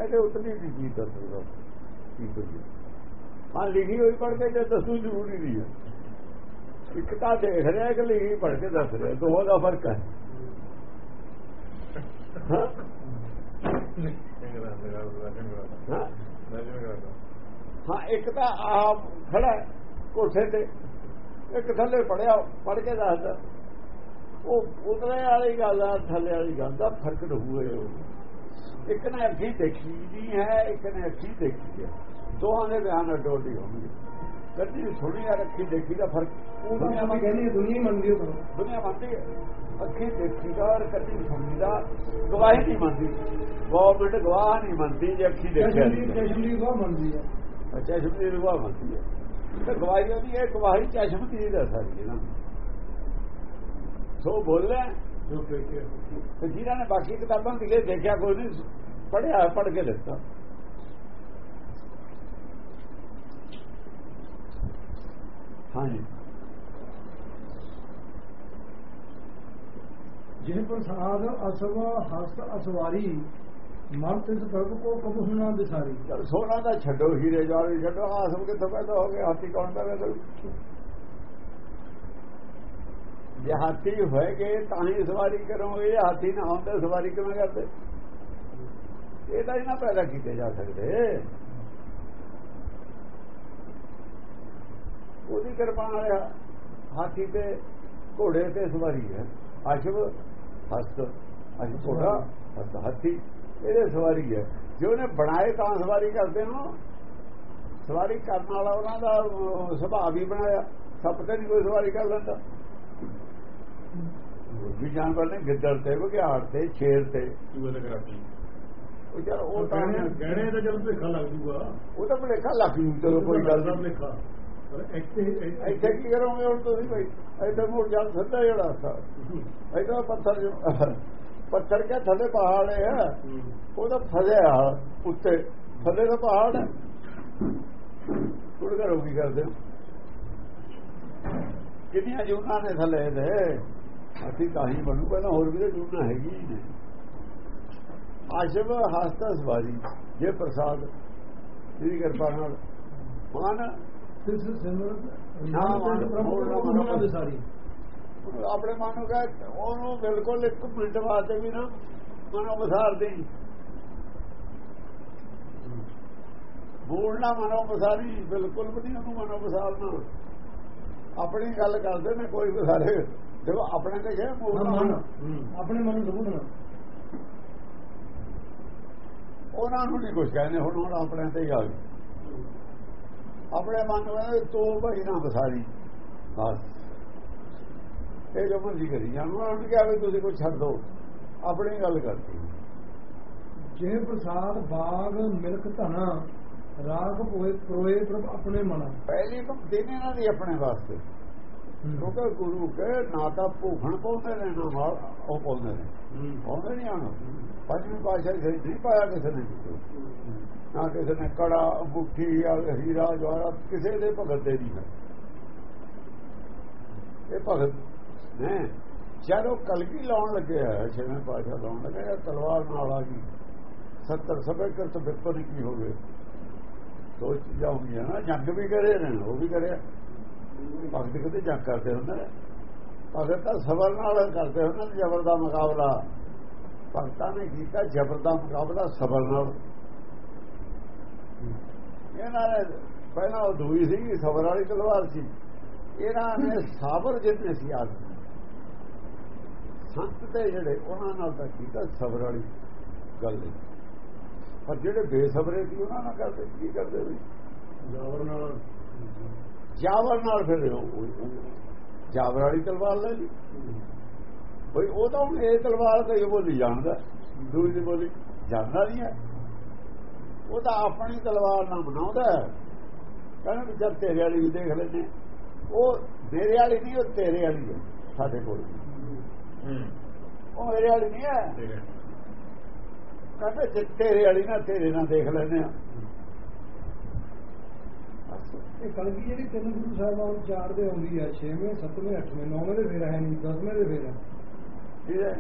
ਇਹਦੇ ਉਤਨੀ ਦੀ ਜੀ ਦੱਸ ਸਕਦਾ? ਕੀ ਕਰੀਏ? ਹਾਂ ਲਿਖੀ ਹੋਈ ਪੜ੍ਹ ਕੇ ਜੇ ਦੱਸੂ ਜ਼ਰੂਰੀ ਨਹੀਂ ਹੈ। ਇੱਕ ਤਾਂ ਦੇਖ ਰਿਹਾ ਕਿ ਲਿਖੀ ਪੜ੍ਹ ਕੇ ਦੱਸ ਰਿਹਾ ਦੋਹਾਂ ਦਾ ਫ਼ਰਕ ਹੈ। ਹਾਂ, ਇੱਕ ਤਾਂ ਆਪ ਖੜਾ ਕੋਠੇ ਤੇ। ਇੱਕ ਥੱਲੇ ਪੜਿਆ ਪੜ ਕੇ ਦੱਸਦਾ। ਉਹ ਉਤਰੇ ਵਾਲੀ ਗੱਲ ਆ, ਥੱਲੇ ਵਾਲੀ ਗੱਲ ਦਾ ਫ਼ਰਕ ਰਹੂਗਾ ਇੱਕ ਨੇ ਅੱਖੀ ਦੇਖੀ ਨਹੀਂ ਹੈ, ਇੱਕ ਨੇ ਅੱਖੀ ਦੇਖੀ ਹੈ। ਦੋਹਾਂ ਦੇ ਬਿਆਨ ਅਡੋਡੀ ਹੋਣਗੇ। ਕੱਢੀ ਸੁਣੀ ਆ ਰੱਖੀ ਦੇਖੀ ਦਾ ਫ਼ਰਕ। ਉਹ ਤਾਂ ਆਪਾਂ ਕਹਿੰਦੇ ਦੁਨੀਆ ਹੀ ਮੰਨਦੀ ਤਾਂ ਦੁਨੀਆ ਮੰਨਦੀ ਹੈ ਅੱਖੀ ਦੇਖੀ ਦਾ ਔਰ ਕੱਢੀ ਸੁਣੀ ਦਾ। ਗਵਾਹੀ ਨਹੀਂ ਮੰਨਦੀ। ਗਵਰਨਮੈਂਟ ਗਵਾਹ ਨਹੀਂ ਮੰਨਦੀ ਜੇ ਅੱਖੀ ਦੇਖਿਆ ਚਸ਼ਮੀ ਨਹੀਂ। ਚਸ਼ਮੀ ਉਹ ਮੰਨਦੀ ਹੈ ਅੱਛਾ ਸ਼ਬਦੀ ਰਵਾ ਮੰਨਦੀ ਹੈ ਤੇ ਗਵਾਹੀ ਉਹਦੀ ਹੈ ਗਵਾਹੀ ਚਸ਼ਮ ਦੀ ਸਾਰੀ ਹੈ ਨਾ ਸੋ ਬੋਲੇ। ਜੋ ਕਿ ਤੇ ਜਿਨ੍ਹਾਂ ਨੇ ਬਾਕੀ ਕਿਤਾਬਾਂ ਲਿਖੇ ਦੇਖਿਆ ਕੋਈ ਨਹੀਂ ਪੜਿਆ ਪੜ ਕੇ ਲਿਖਤਾ ਹਾਂਜੀ ਜਿਹ ਪ੍ਰਸਾਦ ਅਸਵ ਹਸਤ ਅਸਵਾਰੀ ਮਨ ਤਿਸ ਪ੍ਰਭ ਕੋ ਕਬੂ ਨਾ ਦਿਸਾਰੀ। ਚਲ ਸੋਨਾ ਦਾ ਛੱਡੋ ਹੀਰੇ ਜਾਲੀ ਛੱਡੋ ਆਸਮ ਕਿੱਥੋਂ ਪੈਦਾ ਹੋ ਗਏ ਹਾਥੀ ਕੌਣ ਪੈਦਾ ਕਰੂ? ਜੇ ਹਾਥੀ ਹੋਏਗੇ ਤਾਂ ਹੀ ਸਵਾਰੀ ਕਰੋਗੇ ਹਾਥੀ ਨਾ ਹੁੰਦੇ ਸਵਾਰੀ ਕਿਵੇਂ ਕਰਦੇ? ਇਹ ਤਾਂ ਇਹਨਾਂ ਪੈਦਾ ਕੀਤੇ ਜਾ ਸਕਦੇ। ਉਹਦੀ ਕਿਰਪਾ ਨਾਲ ਹਾਥੀ ਤੇ ਘੋੜੇ ਤੇ ਸਵਾਰੀ ਹੈ। ਅਸ਼ਵ ਹਸਤ ਅਸ਼ਵ ਘੋੜਾ ਹਸਤ ਹਾਥੀ ਇਹਦੇ ਸਵਾਰੀ ਹੈ। ਜੇ ਉਹਨੇ ਬਣਾਏ ਤਾਂ ਸਵਾਰੀ ਕਰਦੇ ਹੋ ਸਵਾਰੀ ਕਰਨ ਵਾਲਾ ਉਹਨਾਂ ਦਾ ਸੁਭਾਅ ਵੀ ਬਣਾਇਆ। ਸੱਪ ਤੇ ਨਹੀਂ ਕੋਈ ਸਵਾਰੀ ਕਰ ਲੈਂਦਾ। ਵੀ ਜਾਨਵਰ ਨੇ ਗਿੱਦੜ ਤੇ ਬਘਿਆੜ ਤੇ ਸ਼ੇਰ ਤੇ। ਉਹ ਚਲ ਉਹ ਤਾਂ ਕਹਿਣੇ ਦਾ ਜਦੋਂ ਭੇਖਾ ਲੱਗ ਜੂਗਾ। ਉਹ ਤਾਂ ਭਲੇਖਾ ਲੱਗ ਜੂ ਚਲੋ ਕੋਈ ਗੱਲ ਨਹੀਂ। ਇੱਥੇ ਇੱਥੇ ਕੀ ਕਰੋਗੇ ਹੁਣ ਤੁਸੀਂ ਭਾਈ? ਇੱਥੇ ਮੋੜ ਜਾ ਸਿੱਧਾ ਜਿਹੜਾ ਸਾ ਇੱਥੇ ਪੱਥਰ ਪੱਥਰ ਕੇ ਥੱਲੇ ਪਹਾੜ ਹੈ? ਉਹ ਤਾਂ ਫਸਿਆ ਉੱਤੇ। ਥੱਲੇ ਦਾ ਪਹਾੜ ਹੈ। ਕੁੜ ਕਰੋ ਕੀ ਕਰਦੇ ਹੋ? ਕਿੰਨੀਆਂ ਜੂਨਾਂ ਨੇ ਥੱਲੇ ਦੇ ਅਸੀਂ ਤਾਂ ਹੀ ਬਣੂ ਪਹਿਲਾਂ ਹੋਰ ਵੀ ਤਾਂ ਜੂਨਾਂ ਹੈਗੀ ਹੀ ਨੇ। ਆਸ਼ਵ ਹਸਤਾ ਸਵਾਰੀ ਜੇ ਪ੍ਰਸਾਦ ਜਿਹੜੀ ਕਿਰਪਾ ਨਾਲ। ਮਨ ਤਿਸ ਪ੍ਰਭ ਆਪਣੇ ਮਨ ਨੂੰ ਕਹੇ ਉਹਨੂੰ ਬਿਲਕੁਲ ਇੱਕ ਮਿੰਟ ਵਾਸਤੇ ਵੀ ਨਾ ਮਨੋਂ ਵਿਸਾਰ ਦੇ। ਬੋਲਣਾ ਮਨੋਂ ਵਿਸਾਰੀ ਬਿਲਕੁਲ ਵੀ ਨਹੀਂ ਉਹਨੂੰ ਮਨੋਂ ਵਿਸਾਰਨਾ ਆਪਣੀ ਗੱਲ ਕਰਦੇ ਨੇ ਕੋਈ ਵਿਸਾਰੇ ਦੇਖੋ ਆਪਣੇ ਤੇ ਜੇ ਹਾਂ, ਬੋਲਣਾ। ਆਪਣੇ ਮਨ ਨੂੰ ਸਮਝਣਾ ਉਹਨਾਂ ਨੂੰ ਨਹੀਂ ਕੁਝ ਕਹਿੰਦੇ ਹੁਣ ਹੁਣ ਆਪਣੇ ਤੇ ਹੀ ਆ ਗਏ। ਆਪਣੇ ਮਨ ਨੂੰ ਕਹਿੰਦੇ ਤੂੰ ਭਾਈ ਨਾ ਵਿਸਾਰੀ ਬਸ। ਇਹ ਜੋ ਮਰਜ਼ੀ ਕਰੀ ਜਾਣ। ਉਹਨਾਂ ਕਿਹਾ ਵੀ ਤੁਸੀਂ ਕੁਝ ਛੱਡ ਦਿਓ ਆਪਣੀ ਗੱਲ ਕਰਦੀ ਜਿਹ ਪ੍ਰਸਾਦ ਬਾਗ ਮਿਲਕ ਧਨਾ ਰਾਗ ਪੋਏ ਪ੍ਰੋਏ ਪ੍ਰਭ ਆਪਣੇ ਮਨ। ਪਹਿਲੀ ਭਗਤੀ ਨੇ ਇਹਨਾਂ ਦੀ ਆਪਣੇ ਵਾਸਤੇ। ਕਿਉਂਕਿ ਗੁਰੂ ਕੇ ਨਾ ਤਾਂ ਭੂਖਣ ਪਾਉਂਦੇ ਨੇ ਨਾ ਮਾਲ ਉਹ ਪਾਉਂਦੇ ਨੇ। ਪਾਉਂਦੇ ਨਹੀਂ ਆਣ ਪੰਜਵੀਂ ਪਾਸ਼ਾ ਨਹੀਂ ਪਾਇਆ ਕਿਸੇ ਨੇ। ਨਾ ਕਿਸੇ ਨੇ ਕੜਾ, ਅੰਗੂਠੀ ਜਾਂ ਹੀਰਾ ਜਵਾਹਰਾ ਕਿਸੇ ਦੇ ਭਗਤ ਦੇ ਨਹੀਂ ਹੈ ਇਹ ਭਗਤ ਨੇ ਜਦੋਂ ਕਲਗੀ ਲਾਉਣ ਲੱਗਿਆ ਛੇਵੇਂ ਪਾਸ਼ਾ ਲਾਉਣ ਲੱਗਿਆ ਤਲਵਾਰ ਨਾਲ ਆ ਗਈ। 70 ਸਭੇ ਕਰ ਤੋਂ ਬਿਪਰ ਕੀ ਹੋ ਗਏ ਦੋ ਚੀਜ਼ਾਂ ਹੁੰਦੀਆਂ ਨਾ, ਜੰਗ ਵੀ ਕਰੇ ਨੇ, ਉਹ ਵੀ ਕਰਿਆ। ਭਗਤ ਕਿਤੇ ਜੰਗ ਕਰਦੇ ਹੁੰਦੇ ਭਗਤ ਤਾਂ ਸਬਰ ਨਾਲ ਕਰਦੇ ਹੁੰਦੇ ਜ਼ਬਰ ਦਾ ਮੁਕਾਬਲਾ। ਭਗਤਾਂ ਨੇ ਕੀਤਾ ਜ਼ਬਰ ਦਾ ਮੁਕਾਬਲਾ, ਸਬਰ ਨਾਲ। ਇਹਨਾਂ ਨੇ ਪਹਿਲਾਂ ਉਹ ਦੂਈ ਸੀ, ਸਬਰ ਵਾਲੀ ਤਲਵਾਰ ਸੀ। ਇਹਨਾਂ ਨੇ ਸਾਬਰ ਜਿੱਤੇ ਸੀ ਆਦਮੀ ਸੰਤ ਤੇ ਜਿਹੜੇ ਉਹਨਾਂ ਨਾਲ ਤਾਂ ਕੀਤਾ ਸਬਰ ਵਾਲੀ ਗੱਲ। ਨਹੀਂ ਪਰ ਜਿਹੜੇ ਬੇਸਬਰੇ ਸੀ, ਉਹਨਾਂ ਨਾਲ ਕਰਦੇ, ਕੀ ਕਰਦੇ ਸੀ? ਜਾਵਰ ਨਾਲ। ਜਾਵਰ ਨਾਲ ਫਿਰ ਜਾਵਰ ਵਾਲੀ ਤਲਵਾਰ ਲੈ ਲਈ। ਬਈ ਉਹ ਤਾਂ ਹੁਣ ਇਹ ਤਲਵਾਰ ਤਾਂ ਇਹ ਬੋਲੀ ਜਾਣਦਾ ਦੂਜੀ ਦੀ ਬੋਲੀ ਜਾਂਦਾ ਨਹੀਂ ਹੈ। ਉਹ ਤਾਂ ਆਪਣੀ ਤਲਵਾਰ ਨਾਲ ਬਣਾਉਂਦਾ। ਕਹਿੰਦਾ ਜਦ ਤੇਰੇ ਵਾਲੀ ਵੀ ਦੇਖ ਲੈਂਦੇ ਉਹ ਮੇਰੇ ਵਾਲੀ ਨਹੀਂ ਉਹ ਤੇਰੇ ਵਾਲੀ ਹੈ ਸਾਡੇ ਕੋਲ। ਉਹ ਮੇਰੇ ਵਾਲੀ ਨਹੀਂ ਹੈ। ਕਹਿੰਦਾ ਜੇ ਤੇਰੇ ਵਾਲੀ ਨਾ ਤੇਰੇ ਨਾਲ ਦੇਖ ਲੈਂਦੇ ਆ ਇਹ ਕਲਗੀ ਜਿਹੜੀ ਤਿੰਨ ਗੁਰੂ ਸਾਹਿਬਾਨ ਚਾਰ ਦੇ ਆਉਂਦੀ ਹੈ 6ਵੇਂ 7ਵੇਂ 8ਵੇਂ 9ਵੇਂ ਦੇ ਫੇਰ ਹੈ ਨਹੀਂ 10ਵੇਂ ਦੇ ਫੇਰ ਹੈ। ਠੀਕ ਹੈ।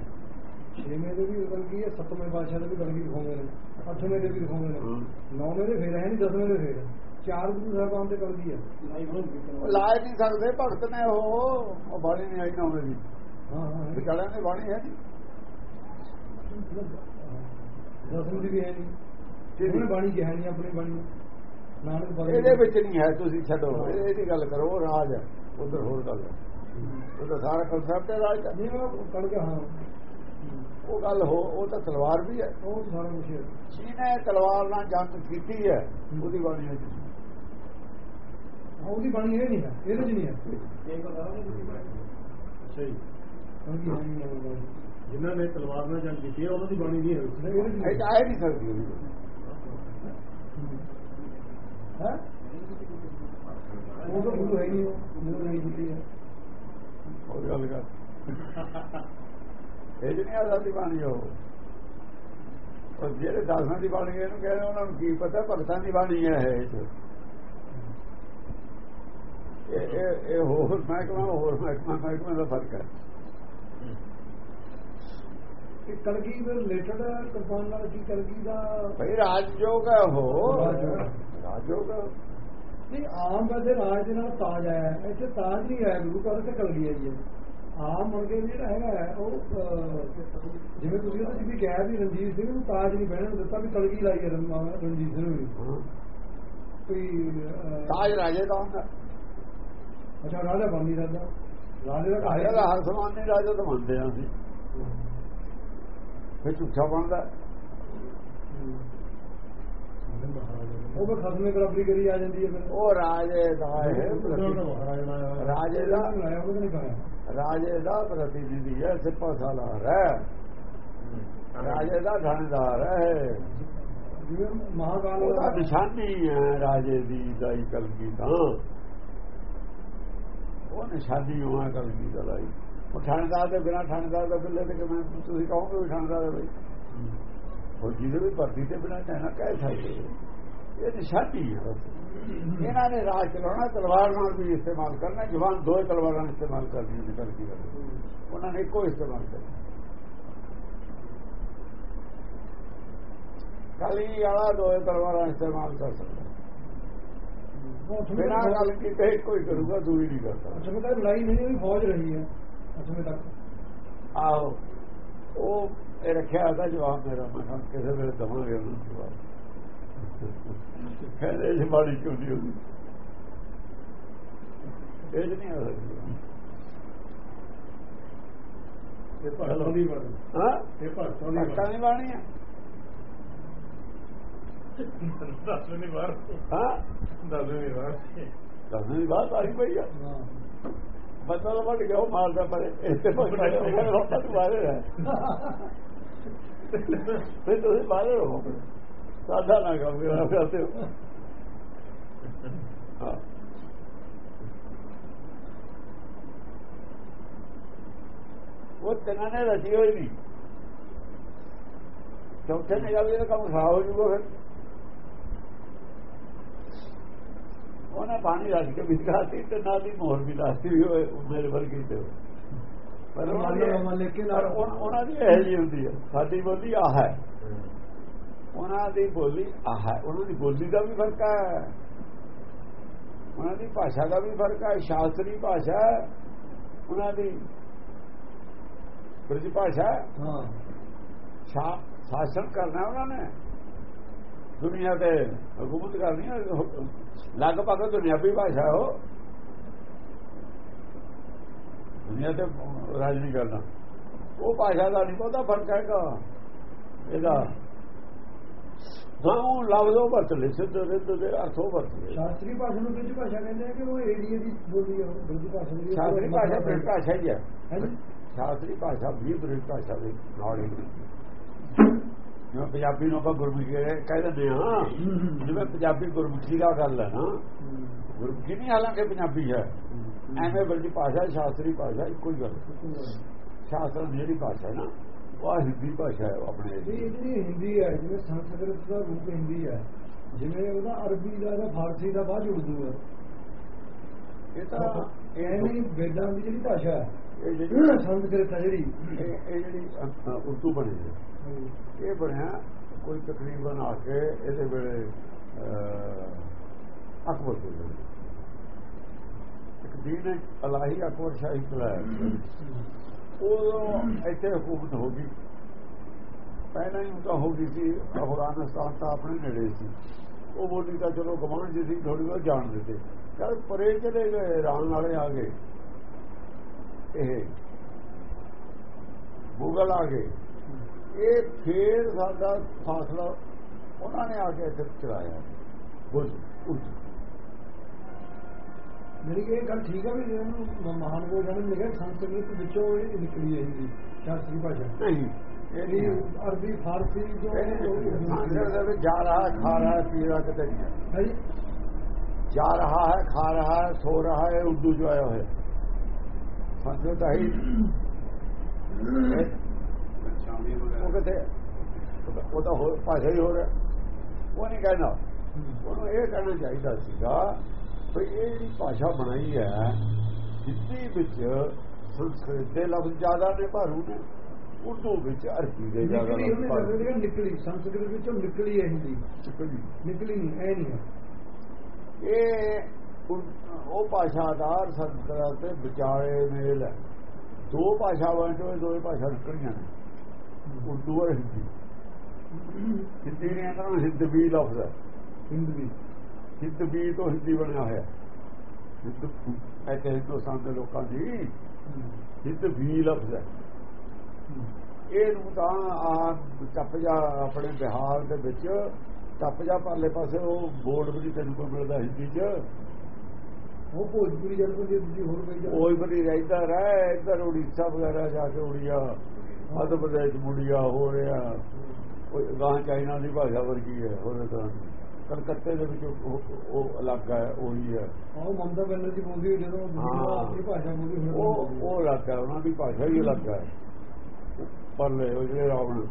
6ਵੇਂ ਦੇ ਵੀ ਕਲਗੀ ਹੈ 7ਵੇਂ ਪਾਤਸ਼ਾਹ ਦੇ ਵੀ ਕਲਗੀ ਦਿਖਾਉਂਦੇ ਨੇ 8ਵੇਂ ਦੇ ਵੀ ਦਿਖਾਉਂਦੇ ਨੇ। ਹਾਂ। 9ਵੇਂ ਦੇ ਫੇਰ ਹੈ ਨਹੀਂ 10ਵੇਂ ਦੇ ਫੇਰ ਚਾਰ ਗੁਰੂ ਸਾਹਿਬਾਨ ਦੇ ਕਲਗੀ ਹੈ? ਲਾਇ ਨਹੀਂ ਸਕਦੇ ਭਗਤ ਨੇ ਉਹ ਉਹ ਬਾਣੀ ਨਹੀਂ ਆਈ ਨਾ ਉਹਨੇ ਦੀ। ਹਾਂ ਹਾਂ ਵਿਚਾਲਿਆਂ ਦੀ ਬਾਣੀ ਹੈ ਜੀ ਦਸਵੀਂ ਦੀ ਵੀ ਹੈ ਨਹੀਂ? ਉਹਨੇ ਬਾਣੀ ਕਿਹਾ ਨਹੀਂ ਆਪਣੀ ਬਾਣੀ। ਇਹਦੇ ਵਿੱਚ ਨਹੀਂ ਹੈ ਤੁਸੀਂ ਛੱਡੋ। ਇਹ- ਇਹਦੀ ਗੱਲ ਕਰੋ ਉਹ ਰਾਜ ਹੈ ਉਧਰ ਹੋਰ ਗੱਲ ਹੈ। ਉਹ ਤਾਂ ਸਾਰਾ ਕਨਸੈਪਟ ਹੈ ਰਾਜ ਦਾ ਨਹੀਂ ਉਹ ਕਲ ਗਿਆ ਹਾਂ। ਉਹ ਗੱਲ ਹੋ ਉਹ ਤਾਂ ਤਲਵਾਰ ਵੀ ਹੈ। ਉਹ ਸਾਰਾ ਕੁਝ ਹੈ। ਜਿਹਨੇ ਤਲਵਾਰ ਨਾਲ ਜੰਗ ਕੀਤੀ ਹੈ ਉਹਦੀ ਬਾਣੀ ਹੈ ਉਹਦੀ ਬਾਣੀ ਇਹ ਨਹੀਂ ਹੈ ਇਹਦੇ ਚ ਨਹੀਂ ਹੈ। ਸਹੀ ਜਿਨ੍ਹਾਂ ਨੇ ਤਲਵਾਰ ਨਾਲ ਜੰਗ ਕੀਤੀ ਹੈ ਉਹਨਾਂ ਦੀ ਬਾਣੀ ਨਹੀਂ ਹੈ। ਇਹ ਤਾਂ ਆਏ ਨਹੀਂ ਸਕਦੀ ਉਹਦੀ। ਹੈ? ਉਹ ਤਾਂ ਗੁਰੂ ਹੈ ਨਹੀਂ ਉਹ ਨਹੀਂ ਹੈ ਉਹ ਗੱਲ ਕਰ। ਇਹ ਜਿਹੜੀ ਆਦਾ ਦੀ ਬਾਣੀ ਉਹ। ਉਹ ਜਿਹੜੇ ਦਾਸਾਂ ਦੀ ਬਾਣੀ ਇਹਨੂੰ ਕਹਿੰਦੇ ਉਹਨਾਂ ਨੂੰ ਕੀ ਪਤਾ ਭਗਤਾਂ ਦੀ ਬਾਣੀ ਹੈ ਇਹ। ਇਹ ਇਹ ਇਹ ਹੋਰ ਮਹਿਕਮਾ ਹੋਰ ਮਹਿਕਮਾ ਮਹਿਕਮੇ ਦਾ ਫ਼ਰਕ ਹੈ। ਕਿ ਕਲਗੀ ਦੇ ਰਿਲੇਟਡ ਕਿਰਪਾਨ ਨਾਲ ਕੀ ਕਲਗੀ ਦਾ ਭਈ ਰਾਜਯੋਗ ਹੈ ਉਹ। ਰਾਜਯੋਗ। ਰਾਜਯੋਗ ਨਹੀਂ ਆਮ ਵੈਸੇ ਰਾਜ ਦੇ ਨਾਲ ਤਾਜ ਆਇਆ ਹੈ। ਇੱਥੇ ਤਾਜ ਨਹੀਂ ਆਇਆ ਗੁਰੂ ਘਰ ਤੇ ਕਲਗੀ ਆਈ ਹੈ ਆਮ ਮੁੜ ਕੇ ਜਿਹੜਾ ਹੈਗਾ ਉਹ ਜਿਵੇਂ ਤੁਸੀਂ ਉਹਦੇ ਚ ਵੀ ਕਿਹਾ ਵੀ ਰਣਜੀਤ ਸਿੰਘ ਨੂੰ ਤਾਜ ਨਹੀਂ ਬਹਿਣ ਦਿੱਤਾ ਵੀ ਕਲਗੀ ਲਾਈ ਹੈ ਰਣ- ਰਣਜੀਤ ਸਿੰਘ ਨੂੰ। ਕੋਈ ਤਾਜ ਰਾਜੇ ਦਾ ਹੁੰਦਾ। ਅੱਛਾ ਰਾਜਾ ਬਣ ਨਹੀਂ ਸਕਦਾ। ਰਾਜੇ ਦਾ ਰਾਜੇ ਦਾ ਹਰ ਸਮਾਨ ਨਹੀਂ ਰਾਜਾ ਤਾਂ ਮੰਨਦੇ ਆ ਅਸੀਂ। ਫਿਰ ਝੂਠਾ ਬਣਦਾ। ਉਹ ਵੀ ਖਸਮੇ ਬਰਾਬਰੀ ਕਰੀ ਆ ਜਾਂਦੀ ਹੈ ਫਿਰ। ਉਹ ਰਾਜੇ ਦਾ ਹੈ ਰਾਜੇ ਦਾ ਰਾਜੇ ਦਾ ਪ੍ਰਤੀਨਿਧੀ ਹੈ ਸਿਪਾ ਸਾਲਾਰ ਹੈ। ਰਾਜੇ ਦਾ ਥਾਣੇਦਾਰ ਹੈ। ਜਿਵੇਂ ਮਹਾਕਾਲ ਉਹਦਾ ਨਿਸ਼ਾਨੀ ਹੈ ਰਾਜੇ ਦੀ ਦਾਈ ਕਲਗੀ ਤਾਂ। ਉਹ ਨਿਸ਼ਾਨੀ ਹੋਆ ਕਲਗੀ ਦਾ ਲਾਈ ਉਹ ਥਾਣੇਦਾਰ ਦੇ ਬਿਨਾ ਥਾਣੇਦਾਰ ਦਾ ਬਿੱਲੇ ਤੇ ਕਿਵੇਂ ਤੁਸੀਂ ਕਹੋਗੇ ਥਾਣੇਦਾਰ ਹੈ ਬਈ? ਫੌਜੀ ਦੇ ਵੀ ਭਰਤੀ ਤੇ ਬਿਨਾ ਕਹਿਣਾ ਕਹਿ ਸਕਦੇ। ਇਹ ਨਿਸ਼ਾਨੀ ਹੈ। ਇਹਨਾਂ ਨੇ ਰਾਜ ਚਲਾਉਣਾ ਤਲਵਾਰ ਨਾਲ ਵੀ ਇਸਤੇਮਾਲ ਕਰਨਾ ਜਵਾਨ ਦੋ ਤਲਵਾਰਾਂ ਨਾਲ ਇਸਤੇਮਾਲ ਕਰਨੀ ਹੈ ਕਲਗੀ ਦਾ ਉਹਨਾਂ ਨੇ ਇੱਕੋ ਇਸਤੇਮਾਲ ਕਰਨਾ। ਕਲੀ ਵਾਲਾ ਦੋ ਤਲਵਾਰਾਂ ਇਸਤੇਮਾਲ ਕਰ ਸਕਦਾ। ਬਿਨਾਂ ਗੱਲ ਕੀਤੇ ਕੋਈ ਕਰੂਗਾ ਦੂਰੀ ਨਹੀਂ ਕਰਦਾ। ਅਸਲ ਵਿੱਚ ਲੜਾਈ ਨਹੀਂ ਹੋਈ ਫੌਜ ਰਹੀ ਹੈ ਅਸਲ ਤੱਕ। ਆਹੋ। ਉਹ ਇਹ ਰੱਖਿਆ ਉਹਦਾ ਜਵਾਬ ਮੇਰਾ ਮੈਂ ਕਿਹਾ ਕਿਸੇ ਵੇਲੇ ਦਵਾਂਗੇ ਉਹਨੂੰ ਜਵਾਬ। ਕਹਿੰਦੇ ਜੀ ਬਾੜੀ ਕਿਉਂ ਨਹੀਂ ਹੁੰਦੀ ਇਹ ਨਹੀਂ ਆ ਸਕਦੀ। ਇਹ ਭਗਤਾਂ ਦੀ ਬਾਣੀ ਹਾਂ? ਇਹ ਭਗਤਾਂ ਦੀ ਬਾਣੀ ਬਾਣੀ ਹੈ? ਦਸਵੇਂ ਵਾਰ ਹਾਂ ਦਸਵੇਂ ਵਾਰ ਦਸਵੇਂ ਬਾਤ ਆਈ ਪਈ ਆ। ਹਾਂ। ਬੰਦਾ ਤਾਂ ਵੱਢ ਗਿਆ ਉਹ ਮਾਰਦਾ ਪਰ। ਇੱਥੇ ਤੋਂ ਬਾਹਰ ਹੈ ਫਿਰ ਤੁਸੀਂ ਬਾਹਰ ਰਹੋ। ਸਾਡਾ ਨਾ ਕੰਮ ਕਰਾ ਕਰਦੇ ਹੋ ਹਾਂ। ਉਹ ਤਿੰਨਾਂ ਨੇ ਰਚੀ ਹੋਈ ਨਹੀਂ ਚੌਥੇ ਨੇ ਗੱਲ ਇਹ ਕੰਮ ਖਰਾਬ ਹੋ ਜੂਗਾ ਫਿਰ। ਉਹਨੇ ਪਾਣੀ ਰੱਖ ਕੇ ਵਿਚਾਰਤੀ ਤੇ ਨਾਲ ਦੀ ਮੋਹਰ ਵੀ ਲਾਤੀ ਵੀ ਹੋਏ ਮੇਰੇ ਵਰਗੀ ਤੇ। ਪਰ ਉਹਨਾਂ ਦੀ ਇਹ ਜੀ ਹੁੰਦੀ ਹੈ ਸਾਡੀ ਬੋਲੀ ਆਹ ਹੈ। ਉਹਨਾਂ ਦੀ ਬੋਲੀ ਆਹ ਹੈ। ਉਹਨਾਂ ਦੀ ਬੋਲੀ ਦਾ ਵੀ ਫ਼ਰਕ ਹੈ। ਉਹਨਾਂ ਦੀ ਭਾਸ਼ਾ ਦਾ ਵੀ ਫ਼ਰਕ ਹੈ। ਸ਼ਾਸਤਰੀ ਭਾਸ਼ਾ ਉਹਨਾਂ ਦੀ ਬ੍ਰਿਜ ਭਾਸ਼ਾ ਹੈ। ਸ਼ਾਸਨ ਕਰਨਾ ਉਹਨਾਂ ਨੇ। ਦੁਨੀਆ ਤੇ ਹਕੂਮਤ ਕਰਨੀ ਹੈ। ਲਗਭਗ ਦੁਨਿਆਵੀ ਭਾਸ਼ਾ ਉਹ। ਦੁਨੀਆ ਤੇ ਰਾਜ ਨਹੀਂ ਕਰਨਾ ਉਹ ਭਾਸ਼ਾ ਦਾ ਨਹੀਂ ਬਹੁਤਾ ਫ਼ਰਕ ਹੈਗਾ। ਇਹਦਾ ਹਾਂ ਉਹ ਲਫ਼ਜ਼ੋਂ ਵਰਤ ਲੈ ਸਿੱਧ ਰਿੱਧ ਦੇ ਅਰਥੋਂ ਵਰਤ ਲੈ ਸ਼ਾਸਤਰੀ ਭਾਸ਼ਾ ਨੂੰ ਬ੍ਰਿਜ ਭਾਸ਼ਾ ਕਹਿੰਦੇ ਆ ਕਿ ਉਹ ਏਰੀਆ ਦੀ ਬੋਲੀ ਹੈ ਬ੍ਰਿਜ ਭਾਸ਼ਾ ਦੀ ਸ਼ਾਸਤਰੀ ਭਾਸ਼ਾ ਬ੍ਰਿਜ ਭਾਸ਼ਾ ਹੀ ਹੈ ਹੈ? ਸ਼ਾਸਤਰੀ ਭਾਸ਼ਾ ਵੀ ਬ੍ਰਿਜ ਭਾਸ਼ਾ ਦੇ ਨਾਲ ਹੀ। ਜਿਵੇਂ ਪੰਜਾਬੀ ਨੂੰ ਆਪਾਂ ਗੁਰਮੁਖੀ ਕਹਿ ਦਿੰਦੇ ਹਾਂ। ਜਿਵੇਂ ਪੰਜਾਬੀ ਗੁਰਮੁਖੀ ਦਾ ਗੱਲ ਹੈ ਨਾ। ਗੁਰਮੁਖੀ ਨਹੀਂ ਹਾਲਾਂਕਿ ਪੰਜਾਬੀ ਹੈ। ਐਵੇਂ ਵਰਗੀ ਭਾਸ਼ਾ ਸ਼ਾਸਤਰੀ ਭਾਸ਼ਾ ਇੱਕੋ ਹੀ ਗੱਲ ਸ਼ਾਸਤਰ ਦੀ ਜਿਹੜੀ ਭਾਸ਼ਾ ਹੈ ਨਾ ਉਹ ਹਿੰਦੀ ਭਾਸ਼ਾ ਹੈ ਆਪਣੇ ਇਹ ਦੀ ਜਿਹੜੀ ਹਿੰਦੀ ਹੈ ਜਿਵੇਂ ਸੰਸਕ੍ਰਿਤ ਦਾ ਰੂਪ ਹਿੰਦੀ ਹੈ ਜਿਵੇਂ ਉਹਦਾ ਅਰਬੀ ਦਾ ਜਾਂ ਫਾਰਸੀ ਦਾ ਬਾਅਦ ਉਰਦੂ ਹੈ। ਇਹ ਤਾਂ ਐਵੇਂ ਹੀ ਵੇਦਾਂ ਦੀ ਜਿਹੜੀ ਭਾਸ਼ਾ ਹੈ ਇਹ ਜਿਹੜੀ ਸੰਸਕ੍ਰਿਤ ਹੈ ਜਿਹੜੀ। ਇਹ ਇਹ ਜਿਹੜੀ ਉਰਦੂ ਬਣੀ ਹੈ। ਇਹ ਬਣਿਆ ਕੋਈ ਤਕਰੀਬਨ ਆ ਕੇ ਇਹਦੇ ਵੇਲੇ ਅਕਬਰ ਦੇ ਵੇਲੇ ਇੱਕ ਅਲਾਹੀ ਅਕਬਰ ਸ਼ਾਹੀ ਕਲਾਇਆ ਉਹ ਇੱਥੇ ਹਕੂਮਤ ਹੋ ਗਈ। ਪਹਿਲਾਂ ਹੀ ਤਾਂ ਹੋ ਗਈ ਸੀ, ਅਫਗਾਨਿਸਤਾਨ ਤਾਂ ਆਪਣੇ ਨੇੜੇ ਸੀ। ਉਹ ਬੋਲੀ ਤਾਂ ਚਲੋ ਗਵਾਂਢ ਜੀ ਸੀ ਥੋੜੀ ਬਹੁਤ ਜਾਣ ਦਿੱਤੇ। ਚਲ ਪਰੇ ਚਲੇ ਗਏ ਇਰਾਨ ਵਾਲੇ ਆ ਗਏ, ਇਹ ਮੁਗਲ ਆ ਗਏ। ਇਹ ਫੇਰ ਸਾਡਾ ਫਾਸਲਾ ਉਹਨਾਂ ਨੇ ਆ ਕੇ ਇੱਥੇ ਚਲਾਇਆ ਬੁੱਝ ਉੱਠ ਮੇਰੀ ਇਹ ਗੱਲ ਠੀਕ ਹੈ ਵੀ ਜਿਹਨੂੰ ਮਹਾਨ ਕੋਲ ਨੇ ਲਿਖਿਆ ਸੰਸਕ੍ਰਿਤ ਵਿੱਚੋਂ ਇਹ ਨਿਕਲੀ ਹੈ ਹਿੰਦੀ ਸ਼ਾਸਤਰੀ ਭਾਸ਼ਾ। ਨਹੀਂ ਇਹ ਇਹਦੀ। ਅਰਬੀ ਫਾਰਸੀ ਜੋ ਹੈ ਉਹ ਸੰਸਕ੍ਰਿਤ ਦੇ ਵਿੱਚ ਜਾ ਰਹਾ ਹੈ, ਖਾ ਰਹਾ ਹੈ, ਪੀ ਰਹਾ ਕਿਤੇ ਨਹੀਂ ਜੀ। ਜਾ ਰਹਾ ਹੈ ਖਾ ਰਹਾ ਹੈ ਸੋ ਰਹਾ ਹੈ ਉਰਦੂ ਜੋ ਆਇਆ ਹੋਇਆ। ਸੰਸਕ੍ਰਿਤ ਹੀ ਉਹ ਕਿਤੇ ਉਹ ਤਾਂ ਹੋਰ ਭਾਸ਼ਾ ਹੀ ਹੋ। ਰਿਹਾ ਉਹ ਨਹੀਂ ਕਹਿਣਾ। ਉਹਨੂੰ ਇਹ ਕਹਿਣਾ ਚਾਹੀਦਾ ਸੀਗਾ ਵੀ ਇਹ ਜਿਹੜੀ ਭਾਸ਼ਾ ਬਣਾਈ ਹੈ ਹਿੰਦੀ ਵਿੱਚ ਸੰਸਕ੍ਰਿਤ ਦੇ ਲਫ਼ਜ਼ ਜ਼ਿਆਦਾ ਨੇ ਭਾਰੂ ਨੇ ਉਰਦੂ ਵਿੱਚ ਅਰਬੀ ਦੇ ਜ਼ਿਆਦਾ ਨਿਕਲੀ ਲਫ਼ਜ਼ ਨਿਕਲੀ ਸੰਸਕ੍ਰਿਤ ਵਿੱਚੋਂ ਨਿਕਲੀ ਹੈ ਹਿੰਦੀ। ਨਿਕਲੀ। ਨਹੀਂ ਐ ਨਹੀਂ ਹੈ। ਇਹ ਉਹ ਭਾਸ਼ਾ ਦਾ ਸੰਸਕ੍ਰਿਤ ਦੇ ਵਿਚਾਲੇ ਮੇਲ ਹੈ। ਦੋ ਭਾਸ਼ਾਵਾਂ ਚੋਂ ਦੋਵੇਂ ਭਾਸ਼ਾ ਨਿਕਲੀਆਂ ਨੇ। ਉਰਦੂ ਔਰ ਹਿੰਦੀ। ਹਿੰਦੀ ਨੇ ਅੰਦਰ ਹਿੰਦਵੀ ਲਫ਼ਜ਼ ਹੈ। ਹਿੰਦਵੀ ਹਿੰਦਵੀ ਤੋਂ ਹਿੰਦੀ ਬਣਿਆ ਹੋਇਆ ਇੱਥੇ ਹਿੰਦੁਸਤਾਨ ਦੇ ਲੋਕਾਂ ਦੀ ਹਿੰਦਵੀ ਲਫ਼ਜ਼ ਹੈ। ਇਹਨੂੰ ਤਾਂ ਆ ਟੱਪ ਜਾ ਆਪਣੇ ਬਿਹਾਰ ਦੇ ਵਿੱਚ ਟੱਪ ਜਾ ਪਰਲੇ ਪਾਸੇ ਉਹ ਬੋਰਡ ਵੀ ਤੈਨੂੰ ਕੋਈ ਮਿਲਦਾ ਹਿੰਦੀ 'ਚ। ਉਹ ਭੋਜਪੁਰੀ ਜਨ ਦੀ ਹੋਰ ਕੋਈ ਉਹ ਹੀ ਬਣੀ ਰਹਿੰਦਾ ਰਹਿ ਇੱਧਰ ਉੜੀਸਾ ਵਗੈਰਾ ਜਾ ਕੇ ਉੜੀਆ। ਮੱਧ ਪ੍ਰਦੇਸ਼ ਮੁੜੀਆ ਹੋ ਰਿਹਾ। ਉਹ ਗਾਂ ਚਾਈਨਾ ਦੀ ਭਾਸ਼ਾ ਵਰਗੀ ਹੈ ਹੋਰ ਦੀ ਕਲਕੱਤੇ ਦੇ ਵਿੱਚ ਉਹ- ਅਲੱਗ ਹੈ ਉਹੀ ਹੈ। ਉਹ ਮਮਤਾ ਬੈਨਰਜੀ ਬੋਲਦੀ ਜਦੋਂ ਆਪਣੀ ਭਾਸ਼ਾ ਬੋਲਦੀ ਉਹ ਉਹ ਅਲੱਗ ਹੈ ਉਹਨਾਂ ਦੀ ਭਾਸ਼ਾ ਹੀ ਅਲੱਗ ਹੈ। ਪਰਲੇ ਉਹ ਜਿਹੜੇ ਰਾਵਣ।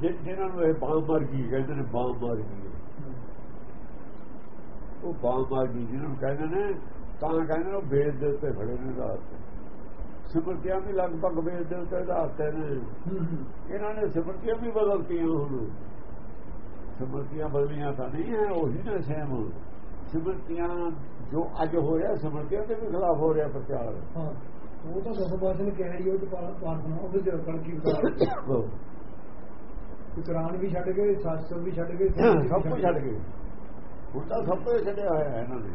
ਜਿ- ਜਿਨ੍ਹਾਂ ਨੂੰ ਇਹ ਗਈ ਕਹਿੰਦੇ ਨੇ ਗਈ ਉਹ ਗਈ ਜਿਹਨਾਂ ਨੂੰ ਕਹਿੰਦੇ ਨੇ ਤਾਂ ਕਹਿੰਦੇ ਨੇ ਉਹ ਵੇਦ ਦੇ ਉੱਤੇ ਖੜੇ ਨੇ ਰਾਤ ਤੇ ਸਿਮਰਤੀਆਂ ਵੀ ਲਗਭਗ ਵੇਦ ਦੇ ਉੱਤੇ ਆਧਾਰਿਤ ਨੇ। ਇਹਨਾਂ ਨੇ ਸਿਮਰਤੀਆਂ ਵੀ ਬਦਲਤੀਆਂ ਹੁਣ। ਸਿਮਰਤੀਆਂ ਬਦਲੀਆਂ ਤਾਂ ਨਹੀਂ ਹੈ ਉਹੀ ਨੇ ਸੇਮ ਸਿਮਰਤੀਆਂ ਜੋ ਅੱਜ ਹੋ ਰਿਹਾ ਸਿਮਰਤੀਆਂ ਦੇ ਵੀ ਖਿਲਾਫ ਹੋ ਰਿਹਾ ਪ੍ਰਚਾਰ। ਹਾਂ ਉਹ ਤਾਂ ਦਸ ਬਾਸ਼ਨ ਕਹਿ ਰਹੀ ਉਹ ਤੇ ਪਾਰਨਾ ਉਹਦੇ ਚ ਕਲਕੀ ਬਤਾ ਕੁਰਾਨ ਵੀ ਛੱਡ ਗਏ ਸਾਸਤਰ ਵੀ ਛੱਡ ਗਏ ਸਭ ਕੁਝ ਛੱਡ ਗਏ। ਹੁਣ ਤਾਂ ਸਭ ਕੁਝ ਛੱਡਿਆ ਹੋਇਆ ਹੈ ਇਹਨਾਂ ਨੇ।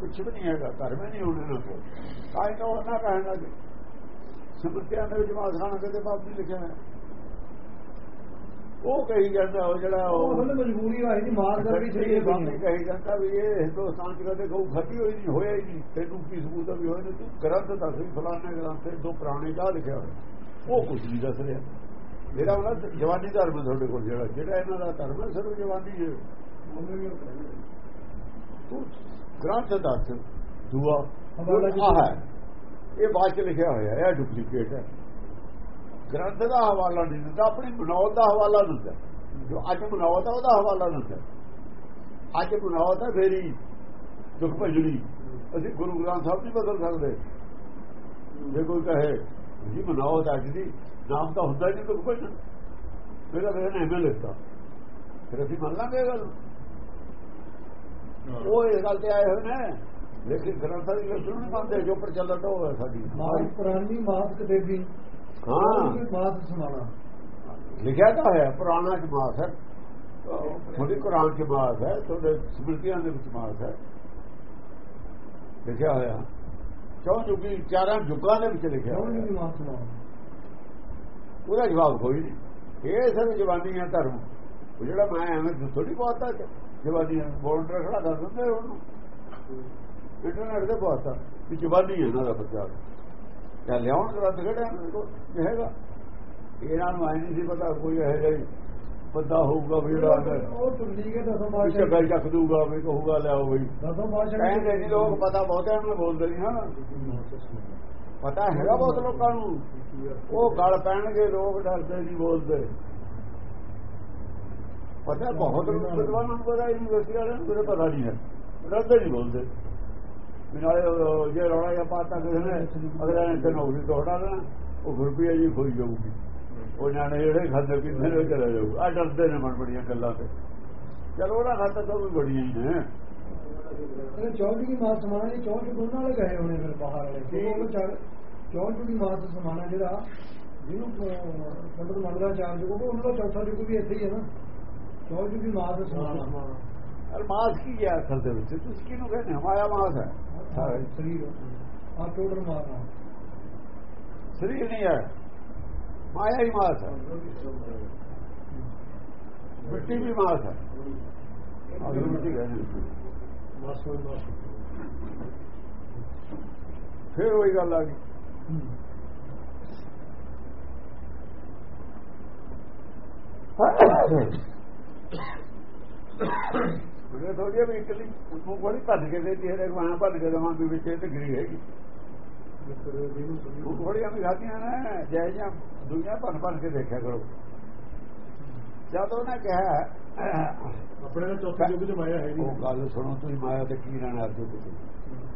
ਕੁਝ ਵੀ ਨਹੀਂ ਹੈਗਾ ਧਰਮ ਨਹੀਂ ਹੁਣ ਇਹਨਾਂ ਕੋਲ। ਤਾਂ ਇਹ ਉਹਨਾਂ ਕਹਿਣਾ ਕਿ ਸਿਮਰਤੀਆਂ ਦੇ ਵਿੱਚ ਮਾਸਖਾਨਾ ਕਦੇ ਬਾਪ ਨਹੀਂ ਲਿਖਿਆ ਹੈ ਉਹ ਕਹੀ ਜਾਂਦਾ ਉਹ ਜਿਹੜਾ ਉਹ ਉਹ ਉਹਨੇ ਮਜਬੂਰੀ ਆਈ ਦੀ ਮਾਰ ਸੱਚੀ ਚਲੀ ਬਾਤ ਗਈ ਕਹੀ ਜਾਂਦਾ ਵੀ ਇਹ ਹਿੰਦੁਸਤਾਨ ਚ ਕਦੇ ਕੋਈ ਖੱਟੀ ਹੋਈ ਨਹੀਂ ਹੋਇਆ ਹੀ ਨਹੀਂ। ਤੈਨੂੰ ਕੀ ਸਬੂਤ ਵੀ ਹੋਇਆ ਨਹੀਂ ਤੂੰ ਗ੍ਰੰਥ ਦੱਸ ਵੀ ਫਲਾਣੇ ਗ੍ਰੰਥ ਤੇ ਦੋ ਪੁਰਾਣੇ ਜਾ ਲਿਖਿਆ ਹੋਇਆ। ਉਹ ਕੁਝ ਨਹੀਂ ਦੱਸ ਰਿਹਾ। ਜਿਹੜਾ ਉਹਨਾਂ ਜਵਾਨੀ ਧਰਮ ਤੁਹਾਡੇ ਕੋਲ ਜਿਹੜਾ। ਜਿਹੜਾ ਇਹਨਾਂ ਦਾ ਧਰਮ ਹੈ ਸਰਵ ਜਵਾਨੀ ਹੈ ਤੂੰ ਗ੍ਰੰਥ ਦੱਸ। ਦੂਆ। ਹਵਾਲਾ ਜੀ- ਹੈ। ਇਹ ਬਾਅਦ ਚ ਲਿਖਿਆ ਹੋਇਆ ਹੈ ਇਹ ਡੁਪਲੀਕੇਟ ਹੈ। ਗ੍ਰੰਥ ਦਾ ਹਵਾਲਾ ਨਹੀਂ ਦਿੰਦਾ ਆਪਣੀ ਮਨੌਤ ਦਾ ਹਵਾਲਾ ਦਿੰਦਾ। ਜੋ ਅੱਜ ਮਨੌਤ ਹੈ ਉਹਦਾ ਹਵਾਲਾ ਦਿੰਦਾ। ਅੱਜ ਮਨੌਤ ਹੈ ਫੇਰੀ ਦੁੱਖ ਭਜਣੀ। ਅਸੀਂ ਗੁਰੂ ਗ੍ਰੰਥ ਸਾਹਿਬ ਨਹੀਂ ਬਦਲ ਸਕਦੇ। ਜੇ ਕੋਈ ਕਹੇ ਜੀ ਮਨੌਤ ਅੱਜ ਦੀ ਨਾਮ ਤਾਂ ਹੁੰਦਾ ਨਹੀਂ ਦੁੱਖ ਭਜਣ। ਮੇਰਾ ਵੇਰ ਨੇ ਐਵੇਂ ਲਿਖਤਾ। ਫਿਰ ਅਸੀਂ ਮੰਨ ਲਾਂਗੇ ਇਹ ਗੱਲ। ਉਹ ਇਸ ਗੱਲ ਤੇ ਆਏ ਹੋਏ ਨੇ। ਲੇਕਿਨ ਗ੍ਰੰਥਾਂ ਦੀ ਗੱਲ ਨਹੀਂ ਮੰਨਦੇ ਜੋ ਪ੍ਰਚਲਿਤ ਹੋਇਆ ਸਾਡੀ। ਮਾਰ ਪੁਰਾਣੀ ਮਾਸ ਕਤੇਬੀ। ਹਾਂ। ਮਾਸ ਸੁਣਾਣਾ ਲਿਖਿਆ ਤਾਂ ਹੈ ਪੁਰਾਣਾ ਚ ਮਾਸ ਹੈ। ਥੋੜੀ ਕੁਰਾਨ ਚ ਮਾਸ ਹੈ ਤੁਹਾਡੇ ਸਮ੍ਰਿਤੀਆਂ ਦੇ ਵਿੱਚ ਮਾਸ ਹੈ। ਲਿਖਿਆ ਹੋਇਆ। ਚੌਂ ਜੁਗੀ ਚਾਰਾਂ ਜੁਗਾਂ ਦੇ ਵਿੱਚ ਲਿਖਿਆ ਉਹਦਾ ਜਵਾਬ ਕੋਈ ਨਹੀਂ। ਇਹ ਸਭ ਜਵਾਨੀ ਹੈ ਧਰਮ। ਉਹ ਜਿਹੜਾ ਮੈਂ ਐਵੇਂ ਥੋੜੀ ਬਹੁਤਾ ਜਵਾਨੀ ਬੋਲਡਰ ਖੜਾ ਕਰ ਦਿੰਦੇ ਉਹਨੂੰ। ਇੰਟਰਨੈਟ ਤੇ ਬਹੁਤਾ ਵੀ ਜਵਾਨੀ ਹੈ ਇਹਨਾਂ ਦਾ ਪ੍ਰਚਾਰ ਜਾਂ ਲਿਆਉਣ ਕੋਲ ਇਹ ਹੈਗਾ। ਇਹਨਾਂ ਨੂੰ ਆਈ ਨਹੀਂ ਸੀ ਪਤਾ ਕੋਈ ਇਹ ਜਿਹਾ ਬੰਦਾ ਹੋਊਗਾ ਵੀ ਜਿਹੜਾ ਉਹ ਤੁਰਲੀ ਕੇ ਦਸੋਂ ਬਾਦਸ਼ਾਹ ਗੱਲ ਚੱਕ ਦੂਗਾ ਵੀ ਕਹੂਗਾ ਲਿਆਓ ਬਈ। ਦਸੋਂ ਬਾਦਸ਼ਾਹ ਕਹਿੰਦੇ ਨਹੀਂ ਲੋਕ ਪਤਾ ਬਹੁਤਿਆਂ ਨੂੰ ਬੋਲਦੇ ਨਹੀਂ ਹਾਂ। ਪਤਾ ਹੈਗਾ ਬਹੁਤ ਲੋਕਾਂ ਨੂੰ। ਉਹ ਗਲ ਪੈਣਗੇ ਲੋਕ ਡਰਦੇ ਨਹੀਂ ਬੋਲਦੇ। ਪਤਾ ਬਹੁਤ ਵਿਦਵਾਨਾਂ ਨੂੰ ਪਤਾ ਯੂਨੀਵਰਸਿਟੀ ਵਾਲਿਆਂ ਨੂੰ ਪਤਾ ਨਹੀਂ ਹੈ। ਡਰਦੇ ਨਹੀਂ ਬੋਲਦੇ। ਨਾਲੇ ਉਹ ਜੇ ਰੌਲਾ ਜਾਂ ਪਾਤਾ ਕਿਸੇ ਨੇ ਅਗਲੇ ਨੇ ਤੇ ਨੌਕਰੀ ਤੋਂ ਹਟਾ ਦੇਣਾ ਉਹ ਫਿਰ ਵੀ ਜੀ ਖੋਈ ਜਾਊਗੀ ਉਹ ਨਿਆਣੇ ਜਿਹੜੇ ਖਾਂਦੇ ਪੀਂਦੇ ਨੇ ਚਲੇ ਜਾਊ ਆ ਡਰਦੇ ਨੇ ਮਨ ਬੜੀਆਂ ਗੱਲਾਂ ਤੇ। ਚਲੋ ਉਹਦਾ ਖਾਤਾ ਤਾਂ ਵੀ ਬੜੀਆਂ ਹੀ ਨੇ। ਇਹ ਦੀ ਮਾਂ ਸਮਾਨ ਇਹ ਚੌਂਚ ਦੋਨਾਂ ਵਾਲੇ ਗਏ ਹੋਣੇ ਫਿਰ ਬਾਹਰ ਵਾਲੇ। ਉਹ ਚੌਂਚ ਦੀ ਮਾਂ ਸਮਾਨ ਹੈ ਜਿਹੜਾ ਜਿਹਨੂੰ ਪੰਡਤ ਮੰਗਲਾ ਚਾਰ ਜੋ ਉਹਨਾਂ ਦਾ ਚੌਥਾ ਜੋ ਵੀ ਇੱਥੇ ਹੀ ਹੈ ਨਾ। ਚੌਂਚ ਦੀ ਮਾਂ ਸਮਾਨ ਆ। ਅਰਮਾਸ ਕੀ ਹੈ ਅਸਲ ਦੇ ਵਿੱਚ? ਤੁਸੀਂ ਕਿਹਨੂੰ ਕਹਿੰਦੇ ਹੋ? ਮਾਇਆ ਮਾਸ ਹੈ। ਸਾਰੇ ਸਰੀਰ। ਆ ਟੋਟਲ ਮਾਰਨਾ। ਸਰੀਰ ਨਹੀਂ ਹੈ। ਮਾਇਆ ਹੀ ਮਾਸ ਹੈ। ਮਿੱਟੀ ਵੀ ਮਾਸ ਹੈ। ਅਗਰ ਮਿੱਟੀ ਨੇ। ਮਾਸੋ ਮਾਸੋ ਫਿਰ ਉਹੀ ਗੱਲ ਆ ਗਈ। ਉਹਨੇ ਥੋੜੀ ਵੀ ਇਕੱਲੀ ਉਹ ਬੜੀ ਭੱਜ ਕੇ ਦੇ ਤੇਰੇ ਗਵਾਂ ਭੱਜ ਕੇ ਦਵਾਂ ਵੀ ਵਿੱਚ ਤੇ ਗਰੀ ਹੈਗੀ। ਉਹ ਥੋੜੀਆਂ ਵੀ ਖਾਤੀਆਂ ਨੇ ਜੈ ਜਾਂ ਦੁਨੀਆ ਭੰਨ ਭੰਨ ਕੇ ਦੇਖਿਆ ਕਰੋ। ਜਦ ਉਹਨੇ ਕਿਹਾ ਆਪਣੇ ਦਾ ਚੌਥੇ ਯੁੱਗ ਚ ਮਾਇਆ ਹੈ ਉਹ ਗੱਲ ਸੁਣੋ ਤੁਸੀਂ ਮਾਇਆ ਤੇ ਕੀ ਰਹਿਣਾ ਅੱਜ ਕਿਤੇ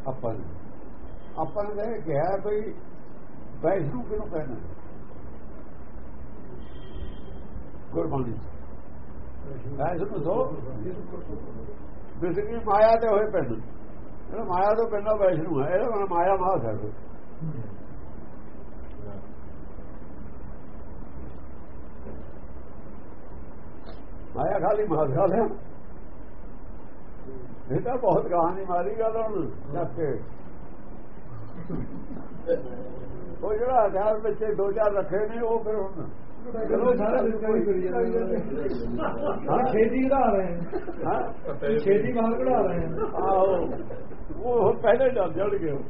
ਆਪਾਂ ਨੇ। ਆਪਾਂ ਨੇ ਕਿਹਾ ਭਈ ਵੈਸ਼ਨੂ ਕਿਹਨੂੰ ਕਹਿਣਾ? ਗੁਰਬਾਣੀ ਵੈਸ਼ਨੂ ਸੋ ਬਿਸਕੀ ਮਾਇਆ ਤੇ ਹੋਏ ਪਿੰਡ। ਜਿਹੜਾ ਮਾਇਆ ਤੋਂ ਪਿੰਡਾ ਵੈਸ਼ਨੂ ਹੈ ਇਹਦਾ ਮਾਇਆ ਮਾਸ ਹੈ ਮਾਇਆ ਖਾਲੀ ਮਾਸ ਖਾ ਲਿਆ ਇਹ ਤਾਂ ਬਹੁਤ ਕਹਾਣੀ ਮਾਰੀ ਗੱਲ ਹੁਣ ਚੱਕ ਉਹ ਜਿਹੜਾ ਹਥਿਆਰ ਵਿੱਚ ਦੋ ਚਾਰ ਰੱਖੇ ਨੇ, ਉਹ ਫਿਰ ਹੁਣ ਚਲੋ ਸਾਰਾ ਡਿਸਕਵਰੀ ਕਰੀ ਜਾਂਦੇ ਹਾਂ ਛੇਤੀ ਵਧਾ ਰਹੇ ਹਾਂ। ਹਾਂ? ਛੇਤੀ ਬਾਹਰ ਕਢਾ ਰਹੇ ਹਾਂ। ਆਓ ਉਹ ਹੁਣ ਪਹਿਲੇ ਡਰ ਜੜ ਗਏ ਉਹ।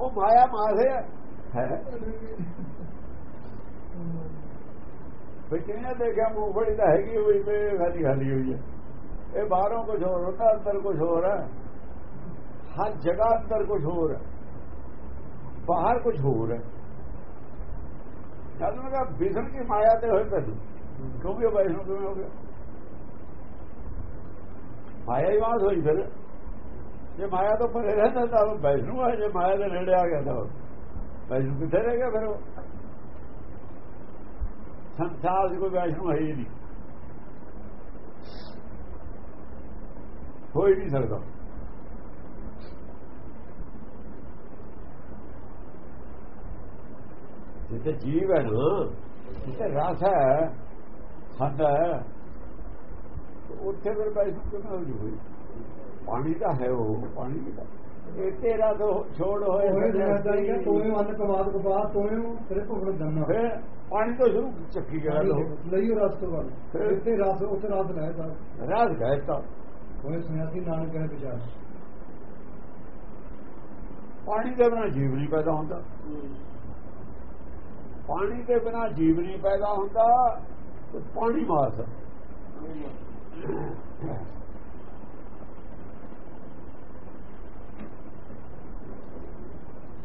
ਉਹ ਮਾਇਆ ਮਾਸ ਹੈ ਹੈ। ਵਿੱਚ ਨੇ ਦੇਖਿਆ ਮੂੰਗਫੜੀ ਤਾਂ ਹੈਗੀ ਹੋਈ ਤੇ ਖਾਲੀ ਖਾਲੀ ਹੋਈ ਹੈ। ਇਹ ਬਾਹਰੋਂ ਕੁਝ ਹੋਰ ਹੁੰਦਾ ਅੰਦਰ ਕੁਝ ਹੋਰ ਹੈ। ਹਰ ਜਗ੍ਹਾ ਅੰਦਰ ਕੁਝ ਹੋਰ ਹੈ। ਬਾਹਰ ਕੁਝ ਹੋਰ ਹੈ। ਜਦ ਮੈਂ ਕਿਹਾ ਕੀ ਮਾਇਆ ਤੇ ਹੋਏ ਪੈਸੇ ਕਿਉਂ ਵੀ ਵੈਸ਼ਨੂ ਕਿਵੇਂ ਹੋ ਗਿਆ? ਮਾਇਆ ਹੀ ਵਾਸ ਹੋਈ ਫਿਰ। ਜੇ ਮਾਇਆ ਤੋਂ ਪਰੇ ਰਹਿੰਦਾ ਤਾਂ ਉਹ ਵੈਸ਼ਨੂ ਹੈ ਜੇ ਮਾਇਆ ਦੇ ਨੇੜੇ ਆ ਗਿਆ ਤਾਂ ਉਹ। ਵੈਸ਼ਨੂ ਕਿੱਥੇ ਰਹਿ ਗਿਆ ਫਿਰ ਉਹ? ਸੰਸਾਰ 'ਚ ਕੋਈ ਵੈਸ਼ਨੂ ਹੈ ਹੀ ਨਹੀਂ। ਹੋਈ ਨਹੀਂ ਸਕਦਾ। ਜਿੱਥੇ ਜੀਵ ਹੈ ਨਾ ਜਿੱਥੇ ਰਸ ਹੈ ਖੰਡ ਹੈ ਉੱਥੇ ਫਿਰ ਵੈਸ਼ਨੂ ਕਿਵੇਂ ਹੋ ਜੂਗੀ? ਪਾਣੀ ਤਾਂ ਹੈ ਉਹ ਪਾਣੀ ਤਾਂ ਇਹ ਤੇਰਾ ਤੋਂ ਛੋੜ ਹੋਏ ਮਨ ਕਮਾਦ ਕਪਾ ਭੁਗੜ ਦੰਨਾ ਫਿਰ ਪਾਣੀ ਤੋਂ ਸ਼ੁਰੂ ਚੱਕੀ ਗਿਆ ਲੋ ਲਈਓ ਰਸ ਤੋਂ ਗੱਲ ਫਿਰ? ਇੱਥੇ ਰਸ ਉੱਥੇ ਰਸ ਲੈ ਤਾਂ। ਰਾਜ ਗਏ ਤਾਂ। ਹੋਏ ਸੁਨਿਆਸੀ ਨਾਨਕ ਕਹੇ ਵਿਚਾਰ। ਪਾਣੀ ਦੇ ਬਿਨਾ ਜੀਵ ਨਹੀਂ ਪੈਦਾ ਹੁੰਦਾ। ਪਾਣੀ ਦੇ ਬਿਨਾ ਜੀਵ ਨਹੀਂ ਪੈਦਾ ਹੁੰਦਾ ਤੇ ਪਾਣੀ ਮਾਸ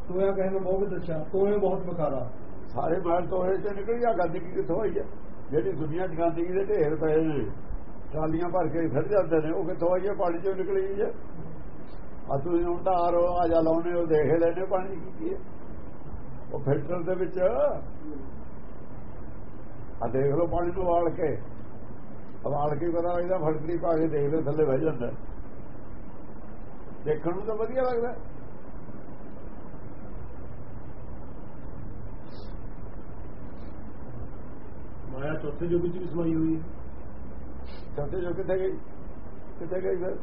ਤੋਇਆ ਕਹੇ ਮੈਂ ਬਹੁਤ ਅੱਛਾ ਤੋਏ ਬਹੁਤ ਬਕਾਰਾ ਸਾਰੇ ਮਾਲ ਤੋੜੇ ਤੇ ਨਿਕਲ ਗਿਆ ਗੰਦਗੀ ਕਿੱਥੋਂ ਹੋਈ ਹੈ ਜਿਹੜੀ ਦੁਨੀਆ 'ਚ ਗੰਦਗੀ ਦੇ ਢੇਰ ਪਏ ਨੇ ਟਰਾਲੀਆਂ ਭਰ ਕੇ ਫਿਰ ਜਾਂਦੇ ਨੇ ਉਹ ਕਿੱਥੋਂ ਆਈ ਹੈ ਪਾਣੀ 'ਚੋਂ ਨਿਕਲੀ ਹੈ ਆ। ਤੁਸੀਂ ਹੁਣ ਤਾਂ ਆਰੋ ਆ ਜਾ ਲਾਉਣੇ ਉਹ ਦੇਖ ਲੈਣੇ ਪਾਣੀ ਕੀ ਹੈ ਉਹ ਫਿਲਟਰ ਦੇ ਵਿੱਚ। ਆ ਦੇਖ ਲਓ ਪਾਣੀ ਨੂੰ ਵਾਲ ਕੇ। ਵਾਲ ਕੇ ਪਤਾ ਇਹਦਾ ਫਟਕਰੀ ਪਾ ਕੇ ਦੇਖ ਲਓ ਥੱਲੇ ਬਹਿ ਜਾਂਦਾ। ਦੇਖਣ ਨੂੰ ਤਾਂ ਵਧੀਆ ਲੱਗਦਾ। ਮਾਇਆ ਚੌਥੇ ਯੁੱਗ ਚ ਵੀ ਸਮਾਈ ਹੋਈ ਹੈ। ਚੌਥੇ ਜੋ ਕਿੱਥੇ ਗਈ? ਕਿੱਥੇ ਗਈ ਫਿਰ?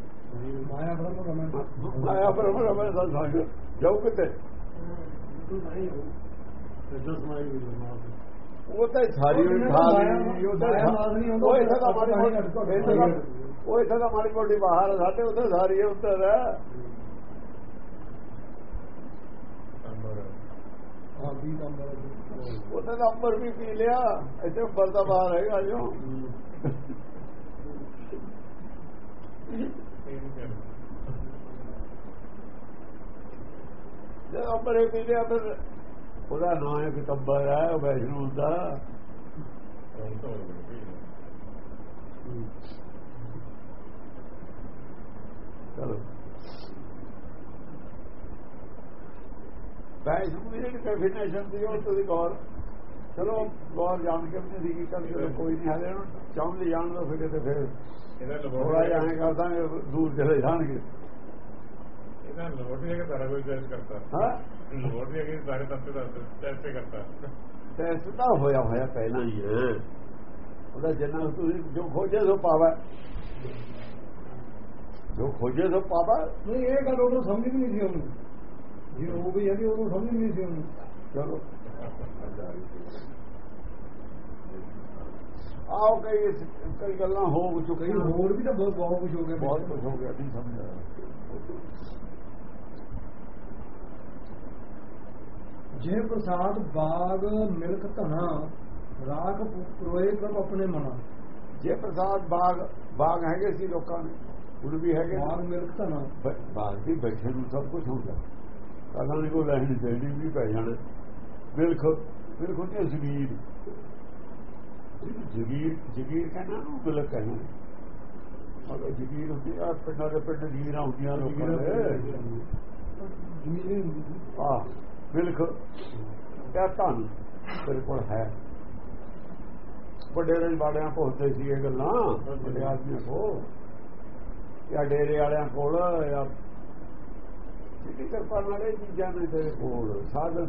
ਮਾਇਆ ਬ੍ਰਹਮ ਰਮਨ। ਆਇਆ ਪਰ ਰਮੇ ਦਾ ਸੰਗ ਜਾਉ ਕਿਤੇ ਹੋਈ ਹੈ ਮਾਇਆ। ਉਹ ਤਾਂ ਸਾਰੀ ਉਹ ਤਾਂ ਉਹ ਇੱਥੇ ਮਾੜੀ ਆਪਾਂ ਮੋਟੀ ਉਹ ਇੱਥੇ ਤਾਂ ਮਾੜੀ ਮੋਟੀ ਬਾਹਰ ਸਾਡੇ ਉੱਥੇ ਸਾਰੀ ਹੈ ਉੱਧਰ ਹੈ ਉਹਨੇ ਤਾਂ ਅੰਬਰ ਵੀ ਪੀ ਲਿਆ ਇੱਥੇ ਉੱਪਰ ਦਾ ਬਾਹਰ ਹੈਗਾ ਜੋ ਜਦ ਅੰਬਰ ਪੀ ਲਿਆ ਫਿਰ ਉਹਦਾ ਨਾਂ ਹੈ ਕਿਤੰਬਰ ਹੈ ਉਹ ਵੈਸ਼ਨੂ ਦਾ। ਚਲੋ। ਵੈਸ਼ਨੂ ਦੀ ਜਿਹੜੀ ਡੈਫੀਨੇਸ਼ਨ ਦੀ ਉਹ ਤੁਸੀਂ ਗੌਰ। ਚਲੋ ਗੌਰ ਜਾਣ ਕੇ ਵੀ ਨਹੀਂ ਕਰਦੇ ਕੋਈ ਨਹੀਂ ਹਾਲੇ ਉਹਨੂੰ ਚਾਹੁੰਦੇ ਜਾਣ ਦਾ ਫਿਰ ਤੇ ਫਿਰ ਥੋੜਾ ਜਿਹਾ ਐਂ ਕਰ ਦਾਂਗੇ ਦੂਰ ਚਲੇ ਜਾਣਗੇ। ਵੀ ਹੈ ਕਿ ਸਾਰਾ ਕੋਈ ਕਰਤਾ। ਹਾਂ। ਲਵੋਟ ਵੀ ਹੈ ਕਿ ਸਾਰੇ ਤੱਤੇ ਦਾ ਟੈਸਟ ਕਰਤਾ। ਟੈਸਟ ਤਾਂ ਹੋਇਆ ਹੋਇਆ ਪਹਿਲਾਂ ਹੀ ਹੈ। ਉਹਦਾ ਜਿੰਨਾ ਤੁਸੀਂ ਜੋ ਖੋਜੇ ਸੋ ਪਾਵਾ। ਜੋ ਖੋਜੇ ਸੋ ਪਾਵਾ। ਨਹੀਂ ਇਹ ਗੱਲ ਉਹਨੂੰ ਸਮਝ ਵੀ ਨਹੀਂ ਸੀ ਉਹਨੂੰ ਜੇ ਉਹ ਵੀ ਹੈ ਉਹਨੂੰ ਸਮਝ ਨਹੀਂ ਸੀ ਉਹਨੂੰ ਚਲੋ। ਆਓ ਕਈ ਕਈ ਗੱਲਾਂ ਹੋ ਚੁੱਕੀਆਂ। ਹੋਰ ਵੀ ਤਾਂ ਬਹੁਤ ਬਹੁਤ ਕੁਝ ਹੋ ਗਿਆ। ਬਹੁਤ ਕੁਝ ਹੋ ਗਿਆ ਨਹੀਂ ਸਮਝ ਜੇ ਪ੍ਰਸਾਦ ਬਾਗ ਮਿਲਕ ਧਨਾ ਰਾਖ ਪ੍ਰੋਏ ਪ੍ਰਭ ਆਪਣੇ ਮਨਾ। ਜੇ ਪ੍ਰਸਾਦ ਬਾਗ ਬਾਗ ਹੈਗੇ ਸੀ ਲੋਕਾਂ ਨੇ ਹੁਣ ਵੀ ਹੈਗੇ। ਬਾਗ ਮਿਲਕ ਧਨਾ। ਬਾਗ ਦੀ ਬੈਠੇ ਨੂੰ ਸਭ ਕੁਝ ਹੁੰਦਾ। ਕਦਾਂ ਨਹੀਂ ਕੋ ਲੈਣੀ ਚਾਹੀਦੀ ਵੀ ਪੈ ਜਾਣਾ। ਬਿਲਖ ਬਿਲਖ ਹੁੰਦੀ ਜ਼ਗੀਰ। ਜ਼ਗੀਰ ਜ਼ਗੀਰ ਕਹਿੰਦਾ ਨੂੰ ਬਿਲਖ ਕਹਿੰਦਾ ਮਗਰ ਜ਼ਗੀਰ ਹੁੰਦੀ ਆ ਪਿੰਡਾਂ ਦੇ ਪਿੰਡ ਜ਼ਗੀਰਾਂ ਹੁੰਦੀਆਂ ਲੋਕਾਂ ਦੇ। ਜਿਵੇਂ ਆ ਬਿਲਖ ਕਿਆ ਧਨ ਤੇਰੇ ਕੋਲ ਹੈ? ਵੱਡੇ ਰਜਵਾੜਿਆਂ ਭੁੱਲਦੇ ਸੀ ਇਹ ਗੱਲਾਂ, ਵੱਡੇ ਆਦਮੀ ਕੋਲ। ਜਾਂ ਡੇਰੇ ਵਾਲਿਆਂ ਕੋਲ, ਜਾਂ ਜਿਹੜੀ ਕਿਰਪਾ ਨਾਲ ਇਹ ਚੀਜ਼ਾਂ ਨੇ ਤੇਰੇ ਕੋਲ, ਸਾਧਨ।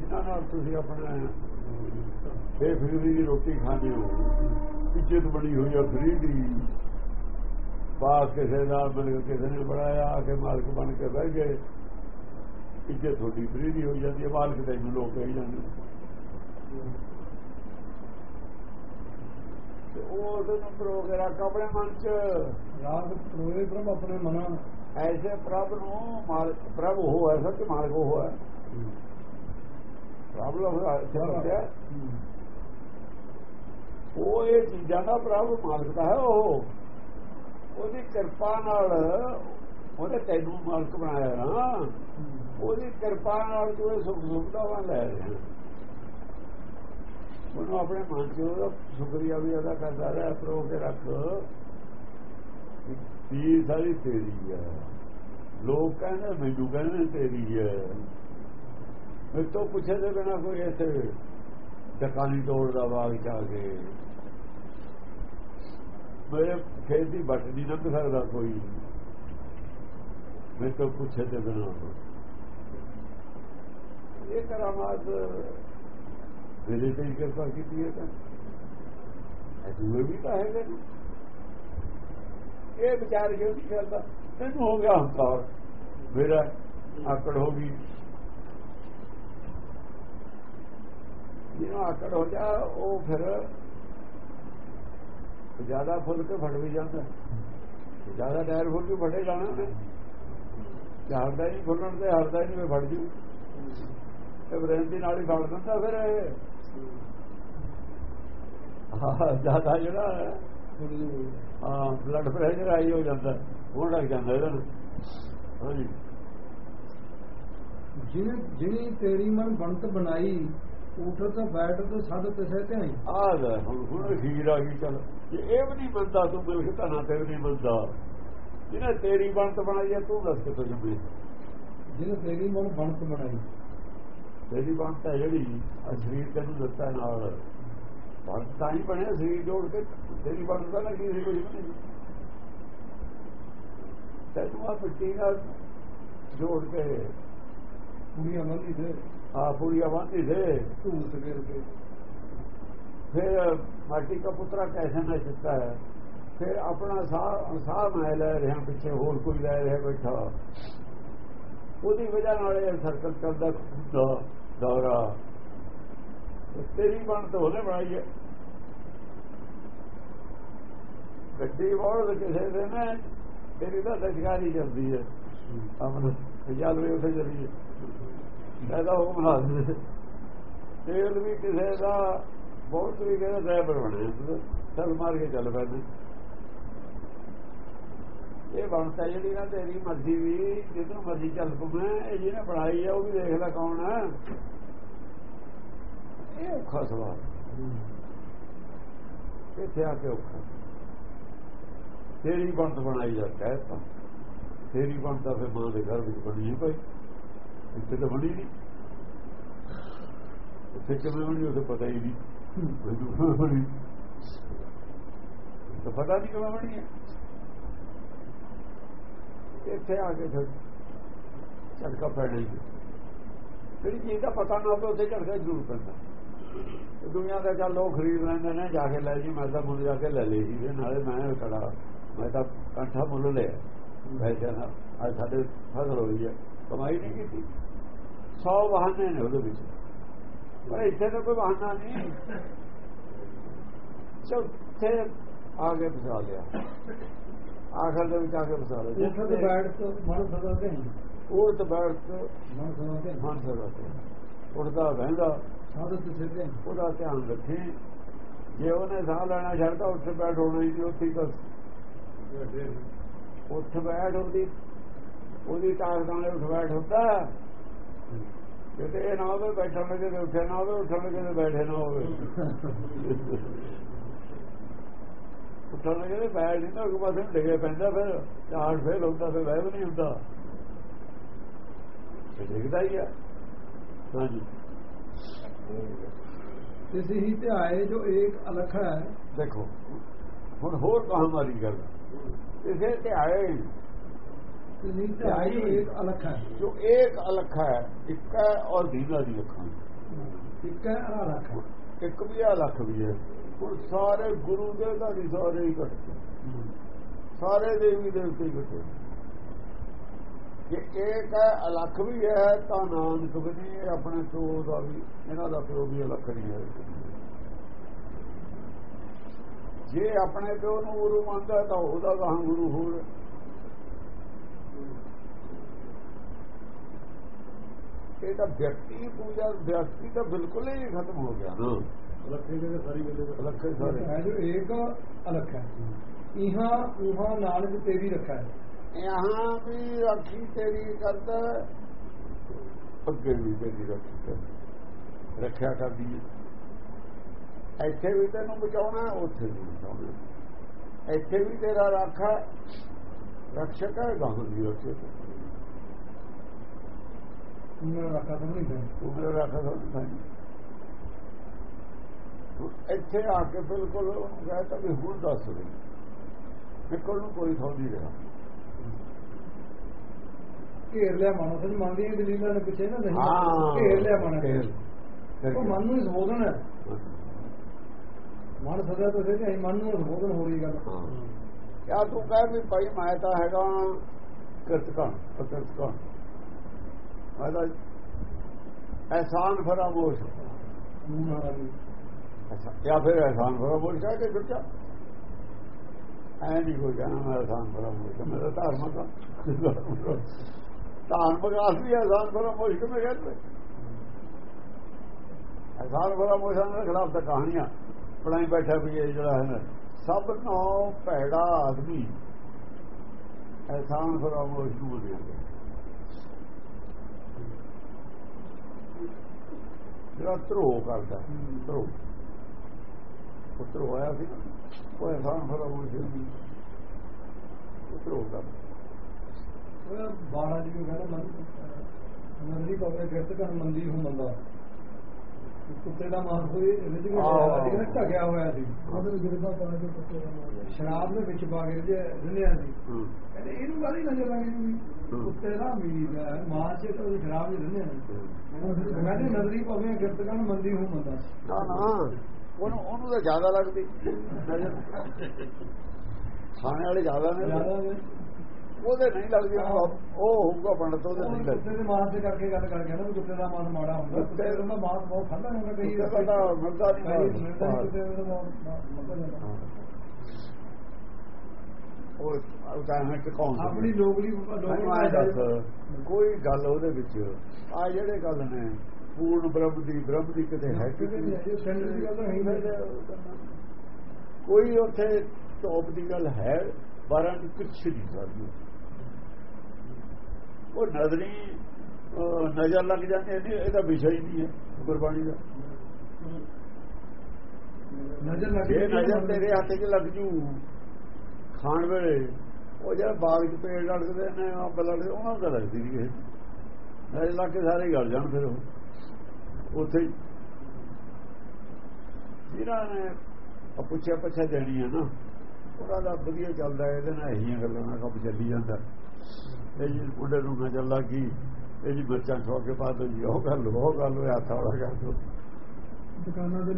ਜਿਨ੍ਹਾਂ ਨਾਲ ਤੁਸੀਂ ਆਪਣਾ ਬੇਫਿਕਰੀ ਦੀ ਰੋਟੀ ਖਾਂਦੇ ਹੋ, ਇੱਜ਼ਤ ਬਣੀ ਹੋਈ ਆ ਫਰੀ ਦੀ। ਬਾਸ ਕਿਸੇ ਦਾ ਮਿਲ ਕਿਸੇ ਨੇ ਬਣਾਇਆ, ਆ ਕੇ ਮਾਲਕ ਬਣ ਕੇ ਬਹਿ ਗਏ। ਇੱਜ਼ਤ ਤੁਹਾਡੀ ਫਰੀ ਦੀ ਹੋ ਜਾਂਦੀ ਹੈ ਮਾਲਕ ਤੈਨੂੰ ਲੋਕ ਕਹੀ ਜਾਂਦੇ ਤੇ ਉਹ ਉਹਦੇ ਨੂੰ ਪਰੋ ਕੇ ਰੱਖ ਆਪਣੇ ਮਨ ਚ। ਰਾਗ ਪ੍ਰੋਏ ਪ੍ਰਭ ਆਪਣੇ ਮਨਾ ਐਸੇ ਪ੍ਰਭ ਨੂੰ ਮਾਲਕ ਪ੍ਰਭ ਹੋ ਐਸਾ ਕਿ ਮਾਲਕ ਹੋ ਹੈ। ਪ੍ਰਭ ਉਹ ਇਹ ਚੀਜ਼ਾਂ ਦਾ ਪ੍ਰਭ ਮਾਲਕ ਦਾ ਹੈ ਉਹ। ਉਹਦੀ ਕਿਰਪਾ ਨਾਲ ਉਹਨੇ ਤੈਨੂੰ ਮਾਲਕ ਬਣਾਇਆ ਨਾ। ਉਹਦੀ ਕਿਰਪਾ ਨਾਲ ਤੂੰ ਇਹ ਸੁਖ ਸੁਖਦਾਵਾਂ ਲੈ ਰਿਹਾ ਉਹਨੂੰ ਆਪਣੇ ਮਨ ਚ ਉਹਦਾ ਸ਼ੁਕਰੀਆ ਵੀ ਅਦਾ ਕਰਦਾ ਰਿਹਾ ਪ੍ਰੋ ਕੇ ਰੱਖ। ਵੀ ਸਾਰੀ ਤੇਰੀ ਹੈ। ਲੋਕ ਕਹਿੰਦੇ, ਮੈਨੂੰ ਕਹਿੰਦੇ ਤੇਰੀ ਹੈ। ਮੈਂ ਤੋਂ ਪੁੱਛੇ ਦੇ ਬਿਨਾ ਕੋਈ ਐਸੇ ਡਕਾਨੀ ਤੋੜਦਾ ਬਾਗ ਜਾ ਕੇ। ਮੇਰੇ ਖੇਤ ਦੀ ਬੱਟ ਨਹੀਂ ਲੰਘ ਸਕਦਾ ਕੋਈ। ਮੈਂ ਤੋਂ ਪੁੱਛੇ ਦੇ ਬਿਨਾ। ਇਹ ਕਰਾਮਾਤ, ਮੇਰੇ ਤੇ ਹੀ ਕਿਰਪਾ ਕੀਤੀ ਹੈ ਤਾਂ। ਅਜੂਏ ਵੀ ਤਾਂ ਹੈਗੇ ਇਹ ਵਿਚਾਰ ਕਿਉਂ ਨਹੀਂ ਕਰਦਾ ਤੈਨੂੰ ਹੋ ਗਿਆ ਹੰਕਾਰ। ਮੇਰਾ ਆਕੜ ਹੋ ਗਈ। ਜਿਹਨੂੰ ਆਕੜ ਹੋ ਜਾ ਉਹ ਫਿਰ ਜ਼ਿਆਦਾ ਫੁੱਲ ਕੇ ਫੜ ਵੀ ਜਾਂਦਾ। ਜ਼ਿਆਦਾ ਟਾਇਰ ਫੁੱਲ ਕੇ ਫੜੇ ਜਾਣਾ ਨੇ ਹਰਦਾ ਹੀ ਫੁੱਲਣ ਤੇ, ਹਰਦਾ ਹੀ ਮੈਂ ਫੜ ਜੂ। ਤੇ ਬ੍ਰੇਨ ਦੀ ਨਾਲ ਹੀ ਫੜ ਦਿੰਦਾ ਫਿਰ ਇਹ। ਹਾਂ ਜ਼ਿਆਦਾ ਜਿਹੜਾ ਹੈ ਬਲੱਡ ਪ੍ਰੈਸ਼ਰ ਹਾਈ ਹੋ ਜਾਂਦਾ ਉਹ ਲੱਗ ਜਾਂਦਾ ਇਹਦਾ ਨੂੰ। ਹਾਂਜੀ। ਜਿਨੀ ਤੇਰੀ ਮਨ ਬਣਤ ਬਣਾਈ ਉਠਤ ਬੈਠਤ ਸਦ ਤਿਸੈ ਧਿਆਈ ਆ ਲੈ ਹੁਣ ਹੁਣ ਹੀਰ ਆ ਗਈ ਚੱਲ। ਜੇ ਇਹ ਵੀ ਨਹੀਂ ਮੰਨਦਾ ਤੂੰ ਕੇ ਨਾ ਤੇ ਵੀ ਨਹੀਂ ਮੰਨਦਾ ਜਿਹਨੇ ਤੇਰੀ ਬਣਤ ਬਣਾਈ ਹੈ ਤੂੰ ਦੱਸ ਕਿੱਥੋਂ ਜੰਮੀ ਜਿਨੇ ਤੇਰੀ ਮਨ ਬਣਤ ਬਣਾਈ। ਤੇਰੀ ਬੰਤ ਹੈ ਜਿਹੜੀ ਅਸਰੀਰ ਤੈਨੂੰ ਦਿੱਤਾ ਨਾਲ। ਬੰਤ ਤਾਂ ਹੀ ਬਣਿਆ ਸਰੀਰ ਜੋੜ ਕੇ ਤੇਰੀ ਬੰਤ ਤਾਂ ਲੱਗੀ ਸੀ ਕੋਈ ਨਹੀਂ। ਤੈਨੂੰ ਆ ਪਿੱਟੀ ਨਾਲ ਜੋੜ ਕੇ ਪੂਰੀ ਆਵਾਂਦੀ ਦੇ। ਆ ਪੂਰੀ ਆਵਾਂਦੀ ਦੇ। ਤੂੰ ਸਵੇਰ ਕੇ। ਫਿਰ ਮਾਟੀ ਦਾ ਪੁੱਤਰਾ ਕੈਸੇ ਨਾ ਦਿੱਤਾ ਹੈ? ਫਿਰ ਆਪਣਾ ਸਾਹ ਸਾਹ ਮੈਂ ਲੈ ਰਿਹਾ ਪਿੱਛੇ ਹੋਰ ਕੋਈ ਲੈ ਰਿਹਾ ਬੈਠਾ। ਉਹਦੀ ਵਜ੍ਹਾ ਨਾਲ ਇਹ ਸਰਕਲ ਚੱਲਦਾ ਖੁੱਦਾ ਦੌਰਾ। ਤੇਰੀ ਬਣ ਤਾਂ ਉਹਨੇ ਬਣਾਈ ਹੈ। ਗੱਡੀ ਬਹੁਤ ਕਿਸੇ ਦੇ ਨੇ, ਤੇਰੀ ਤਾਂ ਦਸ਼ਕਾਰੀ ਚੱਲਦੀ ਹੈ। ਆਪਣਾ ਜਲ ਵੀ ਉੱਥੇ ਚੱਲੀ ਹੈ। ਇਹਦਾ ਉਹ ਬਣਾ ਦਿੰਦੇ ਤੇਲ ਵੀ ਕਿਸੇ ਦਾ, ਬਹੁਤ ਵੀ ਦਾ ਡਰਾਈਵਰ ਬਣੇ ਚੱਲ ਮਾਰ ਕੇ ਚੱਲ ਪੈਂਦੇ। ਇਹ ਬਣਤਾ ਜਿਹੜੀ ਨਾ ਤੇਰੀ ਮਰਜ਼ੀ ਵੀ ਜਿੱਦੋਂ ਮਰਜ਼ੀ ਚੱਲ ਪਵੇ ਇਹ ਜਿਹਨੇ ਬਣਾਈ ਆ, ਉਹ ਵੀ ਦੇਖ ਲੈ ਕੌਣ ਹੈ ਇਹ ਔਖਾ ਸਵਾਲ ਇੱਥੇ ਆ ਕੇ ਔਖਾ। ਤੇਰੀ ਬਣਤ ਬਣਾਈ ਜਾ ਕਹਿਤਾ ਤੇਰੀ ਬਣਤਾ ਫਿਰ ਮਾਂ ਦੇ ਘਰ ਵਿੱਚ ਬਣੀ ਭਾਈ। ਇੱਥੇ ਤਾਂ ਬਣੀ ਨਹੀਂ। ਇੱਥੇ ਕਿਵੇਂ ਬਣੀ, ਉਹ ਪਤਾ ਹੀ ਨਹੀਂ। ਬਣੀ ਤਾਂ ਪਤਾ ਨਹੀਂ ਕਿਵੇਂ ਬਣੀ ਹੈ। ਇੱਥੇ ਆ ਕੇ ਫਿਰ ਝਟਕਾ ਪੈਣਾ ਹੀ ਜਿਹੜੀ ਚੀਜ਼ ਦਾ ਪਤਾ ਨਾ ਹੋਵੇ, ਉੱਥੇ ਝਟਕਾ ਜ਼ਰੂਰ ਪੈਂਦਾ। ਦੁਨੀਆ ਦਾ ਚੱਲ ਲੋਕ ਖਰੀਦ ਲੈਂਦੇ ਨੇ, ਜਾ ਕੇ ਲੈ ਜੀ, ਮੈਂ ਤਾਂ ਮੁੱਲ ਜਾ ਕੇ ਲੈ ਲਈ ਜੀ, ਨਾਲੇ ਮੈਂ ਕੜਾ ਮੈਂ ਤਾਂ ਕੰਠਾ ਮੁੱਲ ਲਿਆ। ਵੈਸੇ ਨਾ ਅੱਜ ਸਾਡੇ ਫਸਲ ਹੋਈ ਹੈ ਕਮਾਈ ਨਹੀਂ ਕੀਤੀ। 100 ਬਹਾਨੇ ਨੇ ਉਹਦੇ ਵਿੱਚ। ਪਰ ਇੱਥੇ ਤਾਂ ਕੋਈ ਬਹਾਨਾ ਨਹੀਂ। ਚੌਥੇ ਆ ਕੇ ਫਸਾ ਲਿਆ। ਆਖਰ ਦੇ ਵਿੱਚ ਆ ਕੇ ਫਸਾ ਲਿਆ ਉੱਥੇ ਤੇ ਬੈਠ ਕੇ ਮਨ ਸਦਾ ਤੇ ਉਹ ਤਾਂ ਬੈਠ ਮਨ ਸਦਾ ਤੇ ਮਨ ਸਦਾ ਤੇ ਉੱਠਦਾ ਬਹਿੰਦਾ। ਸਾਧੂ ਤੇ ਸਿੱਧੇ ਉਹਦਾ ਧਿਆਨ ਰੱਖੀ। ਜੇ ਉਹਨੇ ਸਾਹ ਲੈਣਾ ਛੱਡਦਾ ਉੱਥੇ ਬੈਠ ਹੋਣਾ ਹੀ ਉੱਥੇ ਬਸ। ਉੱਠ ਬੈਠ ਉਹਦੀ ਉਹਦੀ ਤਾਕਤ ਨਾਲ ਉੱਠ ਬੈਠ ਹੁੰਦਾ। ਜੇ ਇਹ ਨਾ ਹੋਵੇ ਬੈਠਣ ਲੱਗੇ ਤੇ ਉੱਠੇ ਨਾ ਹੋਵੇ ਉੱਠਣ ਲੱਗੇ ਤੇ ਬੈਠੇ ਨਾ ਹੋਵੇ। ਉੱਠਣ ਲੱਗੇ ਤੇ ਬੈਠ ਨਹੀਂ ਤਾਂ ਇੱਕ ਪਾਸੇ ਡਿੱਗੇ ਪੈਂਦਾ ਫਿਰ ਚਾਰ ਫੇਲ ਹੁੰਦਾ ਫਿਰ ਵਹਿ ਵੀ ਨਹੀਂ ਹੁੰਦਾ। ਡਿੱਗਦਾ ਹੀ ਆ। ਹਾਂਜੀ। ਤਿਸ ਹੀ ਤੇ ਆਏ ਜੋ ਏਕ ਅਲਖ ਹੈ। ਦੇਖੋ ਹੁਣ ਹੋਰ ਕਹਾਂ ਮਾਰੀ ਗੱਲ। ਇਸੇ ਤੇ ਆਏ ਤਿਸ ਤੇ ਆਏ ਜੋ ਏਕ ਅਲਖ ਹੈ। ਜੋ ਇੱਕ ਅਲਖ ਹੈ ਇੱਕ ਹੈ ਔਰ ਦੀਨਾ ਦੀ ਅੱਖਾਂ। ਇੱਕ ਹੈ ਅਲਖ ਇੱਕ ਵੀ ਆ ਲੱਖ ਵੀ ਹੈ। ਹੁਣ ਸਾਰੇ ਗੁਰੂ ਦੇ ਧਾਰੀ ਸਾਰੇ ਹੀ ਘਟਦੇ ਸਾਰੇ ਦੇਵੀ ਦੇਵਤੇ ਹੀ ਘਟੇ ਜੇ ਇੱਕ ਹੈ ਅਲਖ ਵੀ ਹੈ, ਤਾਂ ਨਾਨਕ ਵੀ ਨਹੀਂ ਆਪਣੇ ਪਿਓ ਦਾ ਵੀ, ਇਹਨਾਂ ਦਾ ਪਿਓ ਵੀ ਅਲਖ ਨਹੀਂ ਹੈ। ਜੇ ਆਪਣੇ ਪਿਓ ਨੂੰ ਗੁਰੂ ਮੰਨਦਾ, ਤਾਂ ਉਹਦਾ ਗਾਹਾਂ ਗੁਰੂ ਹੋਰ ਇਹ ਤਾਂ ਵਿਅਕਤੀ ਪੂਜਾ, ਵਿਅਕਤੀ ਤਾਂ ਬਿਲਕੁਲ ਹੀ ਖਤਮ ਹੋ ਗਿਆ। ਨਾ ਲੱਖੇ ਦੇ ਸਾਰੀ ਵੇਲੇ ਲੱਖੇ ਸਾਰੇ। ਹੈ ਜੋ ਏਕ ਅਲਖ ਹੈ। ਇਹਾਂ ਉਹਾਂ ਨਾਨਕ ਤੇਰੀ ਰੱਖਾ ਹੈ। ਯਹਾਂ ਵੀ ਰੱਖੀ ਤੇਰੀ ਕਰਦਾ ਅੱਗੇ ਵੀ ਤੇਰੀ ਰੱਖੀ ਕਰ ਰੱਖਿਆ ਕਰਦੀ ਹੈ। ਇੱਥੇ ਵੀ ਤੈਨੂੰ ਬਚਾਉਣਾ ਉੱਥੇ ਵੀ ਬਚਾਉਣਾ ਇੱਥੇ ਵੀ ਤੇਰਾ ਰੱਖਾ ਰਖਸ਼ਕ ਹੈ ਗਾਹਾਂ ਦੀ ਰੱਖੇ ਉਹਨਾਂ ਰੱਖਾ ਤਾਂ ਨਹੀਂ ਹੈ। ਤੂੰ ਮੇਰਾ ਰੱਖਾ ਸਾਨੂੰ ਇੱਥੇ ਆ ਕੇ ਬਿਲਕੁਲ ਗਏ ਤਾਂ ਵੀ ਹੁਣ ਦੱਸ ਦੇ ਨਿਕਲ ਨੂੰ ਕੋਈ ਥਾਂ ਨਹੀਂ ਰਿਹਾ। ਘੇਰ ਲਿਆ ਮਨ ਸਮਝ ਮੰਨਦੀ ਹੈ ਦਲੀਲਾਂ ਨੇ ਪਿੱਛੇ ਨਾ ਨਹੀਂ ਹਾਂ ਘੇਰ ਲਿਆ ਮਨ ਉਹ ਮਨ ਨੂੰ ਹੀ ਸੰਬੋਧਨ ਹੈ। ਮਨ ਸਦਾ ਤੋਂ ਸੇ ਕਿ ਮਨ ਨੂੰ ਸੰਬੋਧਨ ਹੋ ਰਹੀ ਗੱਲ। ਹਾਂ। ਕਿਆ ਤੂੰ ਕਹੇ ਵੀ ਭਾਈ ਮੈਂ ਤਾਂ ਹੈਗਾ ਕਿਰਤਕਾਂ ਕਿਰਤਕਾਂ। ਮੈਂ ਤਾਂ ਐਸਾਨ ਫਰਾਮੋਸ਼। ਮੂੰਹ ਨਾਲ ਜਾਂ ਫਿਰ ਐਸਾਨ ਫਰਾਮੋਸ਼ ਕਹਿ ਕੇ ਛੁੱਟਾ ਐ ਨਹੀਂ ਕੋਈ ਕਹਿਣਾ ਮੈਂ ਐਸਾਨ ਫਰਾਮੋਸ਼ ਹਾਂ, ਮੇਰਾ ਧਾਰਮਿਕ ਆ। ਧਾਰਮਿਕ ਆਸੀ ਐਸਾਨ ਫਰਾਮੋਸ਼ ਕਿਵੇਂ ਕਹਿੰਦੇ ਐਸਾਨ ਫਰਾਮੋਸ਼ਾਂ ਦੇ ਖਿਲਾਫ ਤਾਂ ਕਹਾਣੀਆਂ ਬਣਾਈ ਬੈਠਾ ਵੀ ਇਹ ਜਿਹੜਾ ਹੈ ਨਾ ਸਭ ਤੋਂ ਭੈੜਾ ਆਦਮੀ ਐਸਾਨ ਫਰਾਮੋਸ਼ ਨੂੰ ਬੋਲਿਆ ਜਿਹੜਾ ਧਰੋ ਕਰਦਾ ਧਰੋ ਪੁੱਤਰ ਹੋਇਆ ਸੀ। ਉਹ ਫਰਾਮੋਸ਼ ਸੀ। ਉਹ ਧਰੋ ਕਰਦਾ ਉਹ ਬਾੜਾ ਜੀ ਨੂੰ ਕਹਿੰਦਾ ਮਨ ਨੰਦੀ ਕੋਲੇ ਗਿਰਤ ਕਰ ਮੰਦੀ ਹੂੰ ਮੰਦਾ ਕੁੱਤੇ ਦਾ ਮਾਸ ਕੋਈ ਰਿਜ ਵਿੱਚ ਆਹੋ। ਜਿਹੜਾ ਢਕਿਆ ਹੋਇਆ ਸੀ। ਉਹਦੇ ਗਿਰਦਾ ਪਾ ਕੇ ਕੁੱਤੇ ਦਾ ਮਾਸ। ਸ਼ਰਾਬ ਦੇ ਵਿੱਚ ਪਾ ਕੇ ਜੇ ਰਿੰਨਿਆ ਸੀ। ਹੂੰ। ਕਹਿੰਦੇ ਇਹਨੂੰ ਗਾਲੀ ਨਜ਼ਰ ਆ ਗਈ। ਕੁੱਤੇ ਦਾ ਮੀਰ ਹੈ ਮਾਸ ਚ ਤਾਂ ਸ਼ਰਾਬ ਚ ਰਿੰਨਿਆ ਕਹਿੰਦੇ ਨਜ਼ਰੀ ਪਵੇ ਗਿਰਤ ਕਰ ਮੰਦੀ ਹੂੰ ਮੰਦਾ ਨਾ ਨਾ। ਉਹਨੂੰ ਉਹਨੂੰ ਤਾਂ ਜ਼ਿਆਦਾ ਲੱਗਦੀ। ਖਾਣੇ ਵਾਲੇ ਜ਼ਿਆਦਾ ਨੇ। ਉਹਦੇ ਨਹੀਂ ਲੱਗਦੀ ਉਹ ਹੋਊਗਾ ਪੰਡਤ ਉਹਦੇ ਉਹ ਨਹੀਂ ਲੱਗਦੀ। ਕੁੱਤੇ ਦੇ ਮਾਸ ਦੇ ਕਰਕੇ ਗੱਲ ਕਰ ਗਿਆ ਨਾ ਕੁੱਤੇ ਦਾ ਮਾਸ ਮਾੜਾ ਹੁੰਦਾ। ਕੁੱਤੇ ਦਾ ਮਾਸ ਬਹੁਤ ਖਾਂਦਾ ਹੁੰਦਾ ਕਈ ਦਾ ਤਾਂ ਮਿਲਦਾ ਨਹੀਂ ਉਹ ਤਾਂ ਹੈ ਟਿਕਾਉਂ ਆਪਣੀ ਲੋਕਲੀ ਦੱਸ ਕੋਈ ਗੱਲ ਉਹਦੇ ਵਿੱਚ। ਆ ਜਿਹੜੇ ਗੱਲ ਨੇ ਪੂਰਨ ਬ੍ਰਹਮ ਦੀ ਬ੍ਰਹਮ ਦੀ ਕਿਤੇ ਹੈ ਕਿ ਕਿਤੇ ਨਹੀਂ। ਹੈ, ਇਹ ਸੈਂਟਰ ਦੀ ਗੱਲ ਤਾਂ ਹੈ ਹੀ ਨਹੀਂ। ਕੋਈ ਉੱਥੇ ਟੌਪ ਦੀ ਗੱਲ ਹੈ ਬਾਰਾਂ ਦੀ ਕੁਛ ਨਹੀਂ। ਕਰਦੀ ਉਹ ਨਜ਼ਰੀ ਨਜ਼ਰ ਲੱਗ ਜਾਂਦੀ ਹੈ ਇਹਦਾ ਵਿਸ਼ਾ ਹੀ ਨਹੀਂ ਹੈ ਗੁਰਬਾਣੀ ਦਾ। ਨਜ਼ਰ ਲੱਗ ਜੇ ਨਜ਼ਰ ਤੇਰੇ ਹੱਥ 'ਚ ਲੱਗ ਜੂ ਖਾਣ ਵੇਲੇ ਉਹ ਜਿਹੜਾ ਬਾਗ 'ਚ ਪੇੜ ਲੜਕਦੇ ਨੇ ਅੰਬ ਲੜਦੇ ਉਹਨਾਂ ਦਾ ਲੱਗਦੀ ਨਹੀਂ ਇਹ ਨਜ਼ਰ ਲੱਗ ਕੇ ਸਾਰੇ ਗਲ ਜਾਣ ਫਿਰ ਉਹ। ਉੱਥੇ ਹੀ। ਜਿਹਨਾਂ ਨੇ ਪੁੱਛਿਆ ਪੁੱਛਿਆ ਦੇਣੀ ਹੈ ਨਾ ਉਹਨਾਂ ਦਾ ਵਧੀਆ ਚੱਲਦਾ ਹੈ, ਇਹਦੇ ਨਾਲ ਇਹੀਆਂ ਗੱਲਾਂ ਨਾਲ ਕੰਮ ਚੱਲੀ ਜਾਂਦਾ। ਇਹ ਜੀ ਮੁੰਡੇ ਨੂੰ ਨਜ਼ਰ ਲੱਗ ਗਈ ਇਹ ਜੀ ਬੱਚਾ ਖਵਾ ਕੇ ਪਾ ਦੋ ਜੀ ਉਹ ਗੱਲ ਉਹ ਗੱਲ ਹੋਇਆ ਵਾਲਾ ਕਰ ਦੋ ਦੁਕਾਨਾਂ ਦੇ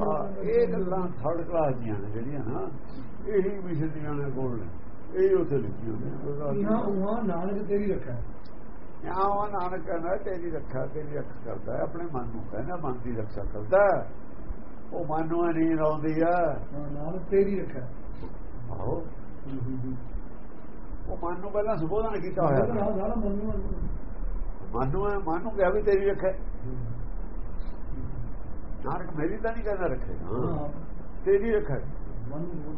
ਹਾਂ, ਇਹ ਗੱਲਾਂ ਥਰਡ ਕਲਾਸ ਦੀਆਂ ਨੇ ਜਿਹੜੀਆਂ ਨਾ ਇਹੀ ਵਿਸ਼ੇ ਦੀਆਂ ਨੇ ਕੋਲ ਨੇ। ਇਹ ਉੱਥੇ ਲਿਖੀਆਂ ਨੇ। ਇਹਾਂ ਉਹਦਾ ਉਹਾਂ ਨਾਨਕ ਤੇਰੀ ਰੱਖਿਆ। ਉਹ ਨਾਨਕ ਕਹਿੰਦਾ ਤੇਰੀ ਰੱਖਿਆ ਤੇਰੀ ਰੱਖ ਕਰਦਾ ਆਪਣੇ ਮਨ ਨੂੰ ਕਹਿੰਦਾ ਮਨ ਦੀ ਰੱਖਿਆ ਕਰਦਾ। ਉਹ ਮਨ ਨੂੰ ਨੀਂਦ ਆਉਂਦੀ ਆ ਨਾਨਕ ਤੇਰੀ ਆਹੋ। ਉਹ ਮਨ ਨੂੰ ਪਹਿਲਾਂ ਸੰਬੋਧਨ ਕੀਤਾ ਹੋਇਆ। ਮਨ ਨੂੰ ਮਨ ਨੂੰ ਕਿਹਾ ਵੀ ਤੇਰੀ ਰੱਖਿਆ। ਨਾਨਕ ਮੇਰੀ ਤਾਂ ਨਹੀਂ ਕਹਿੰਦਾ ਰੱਖੇ ਤੇਰੀ ਨੂੰ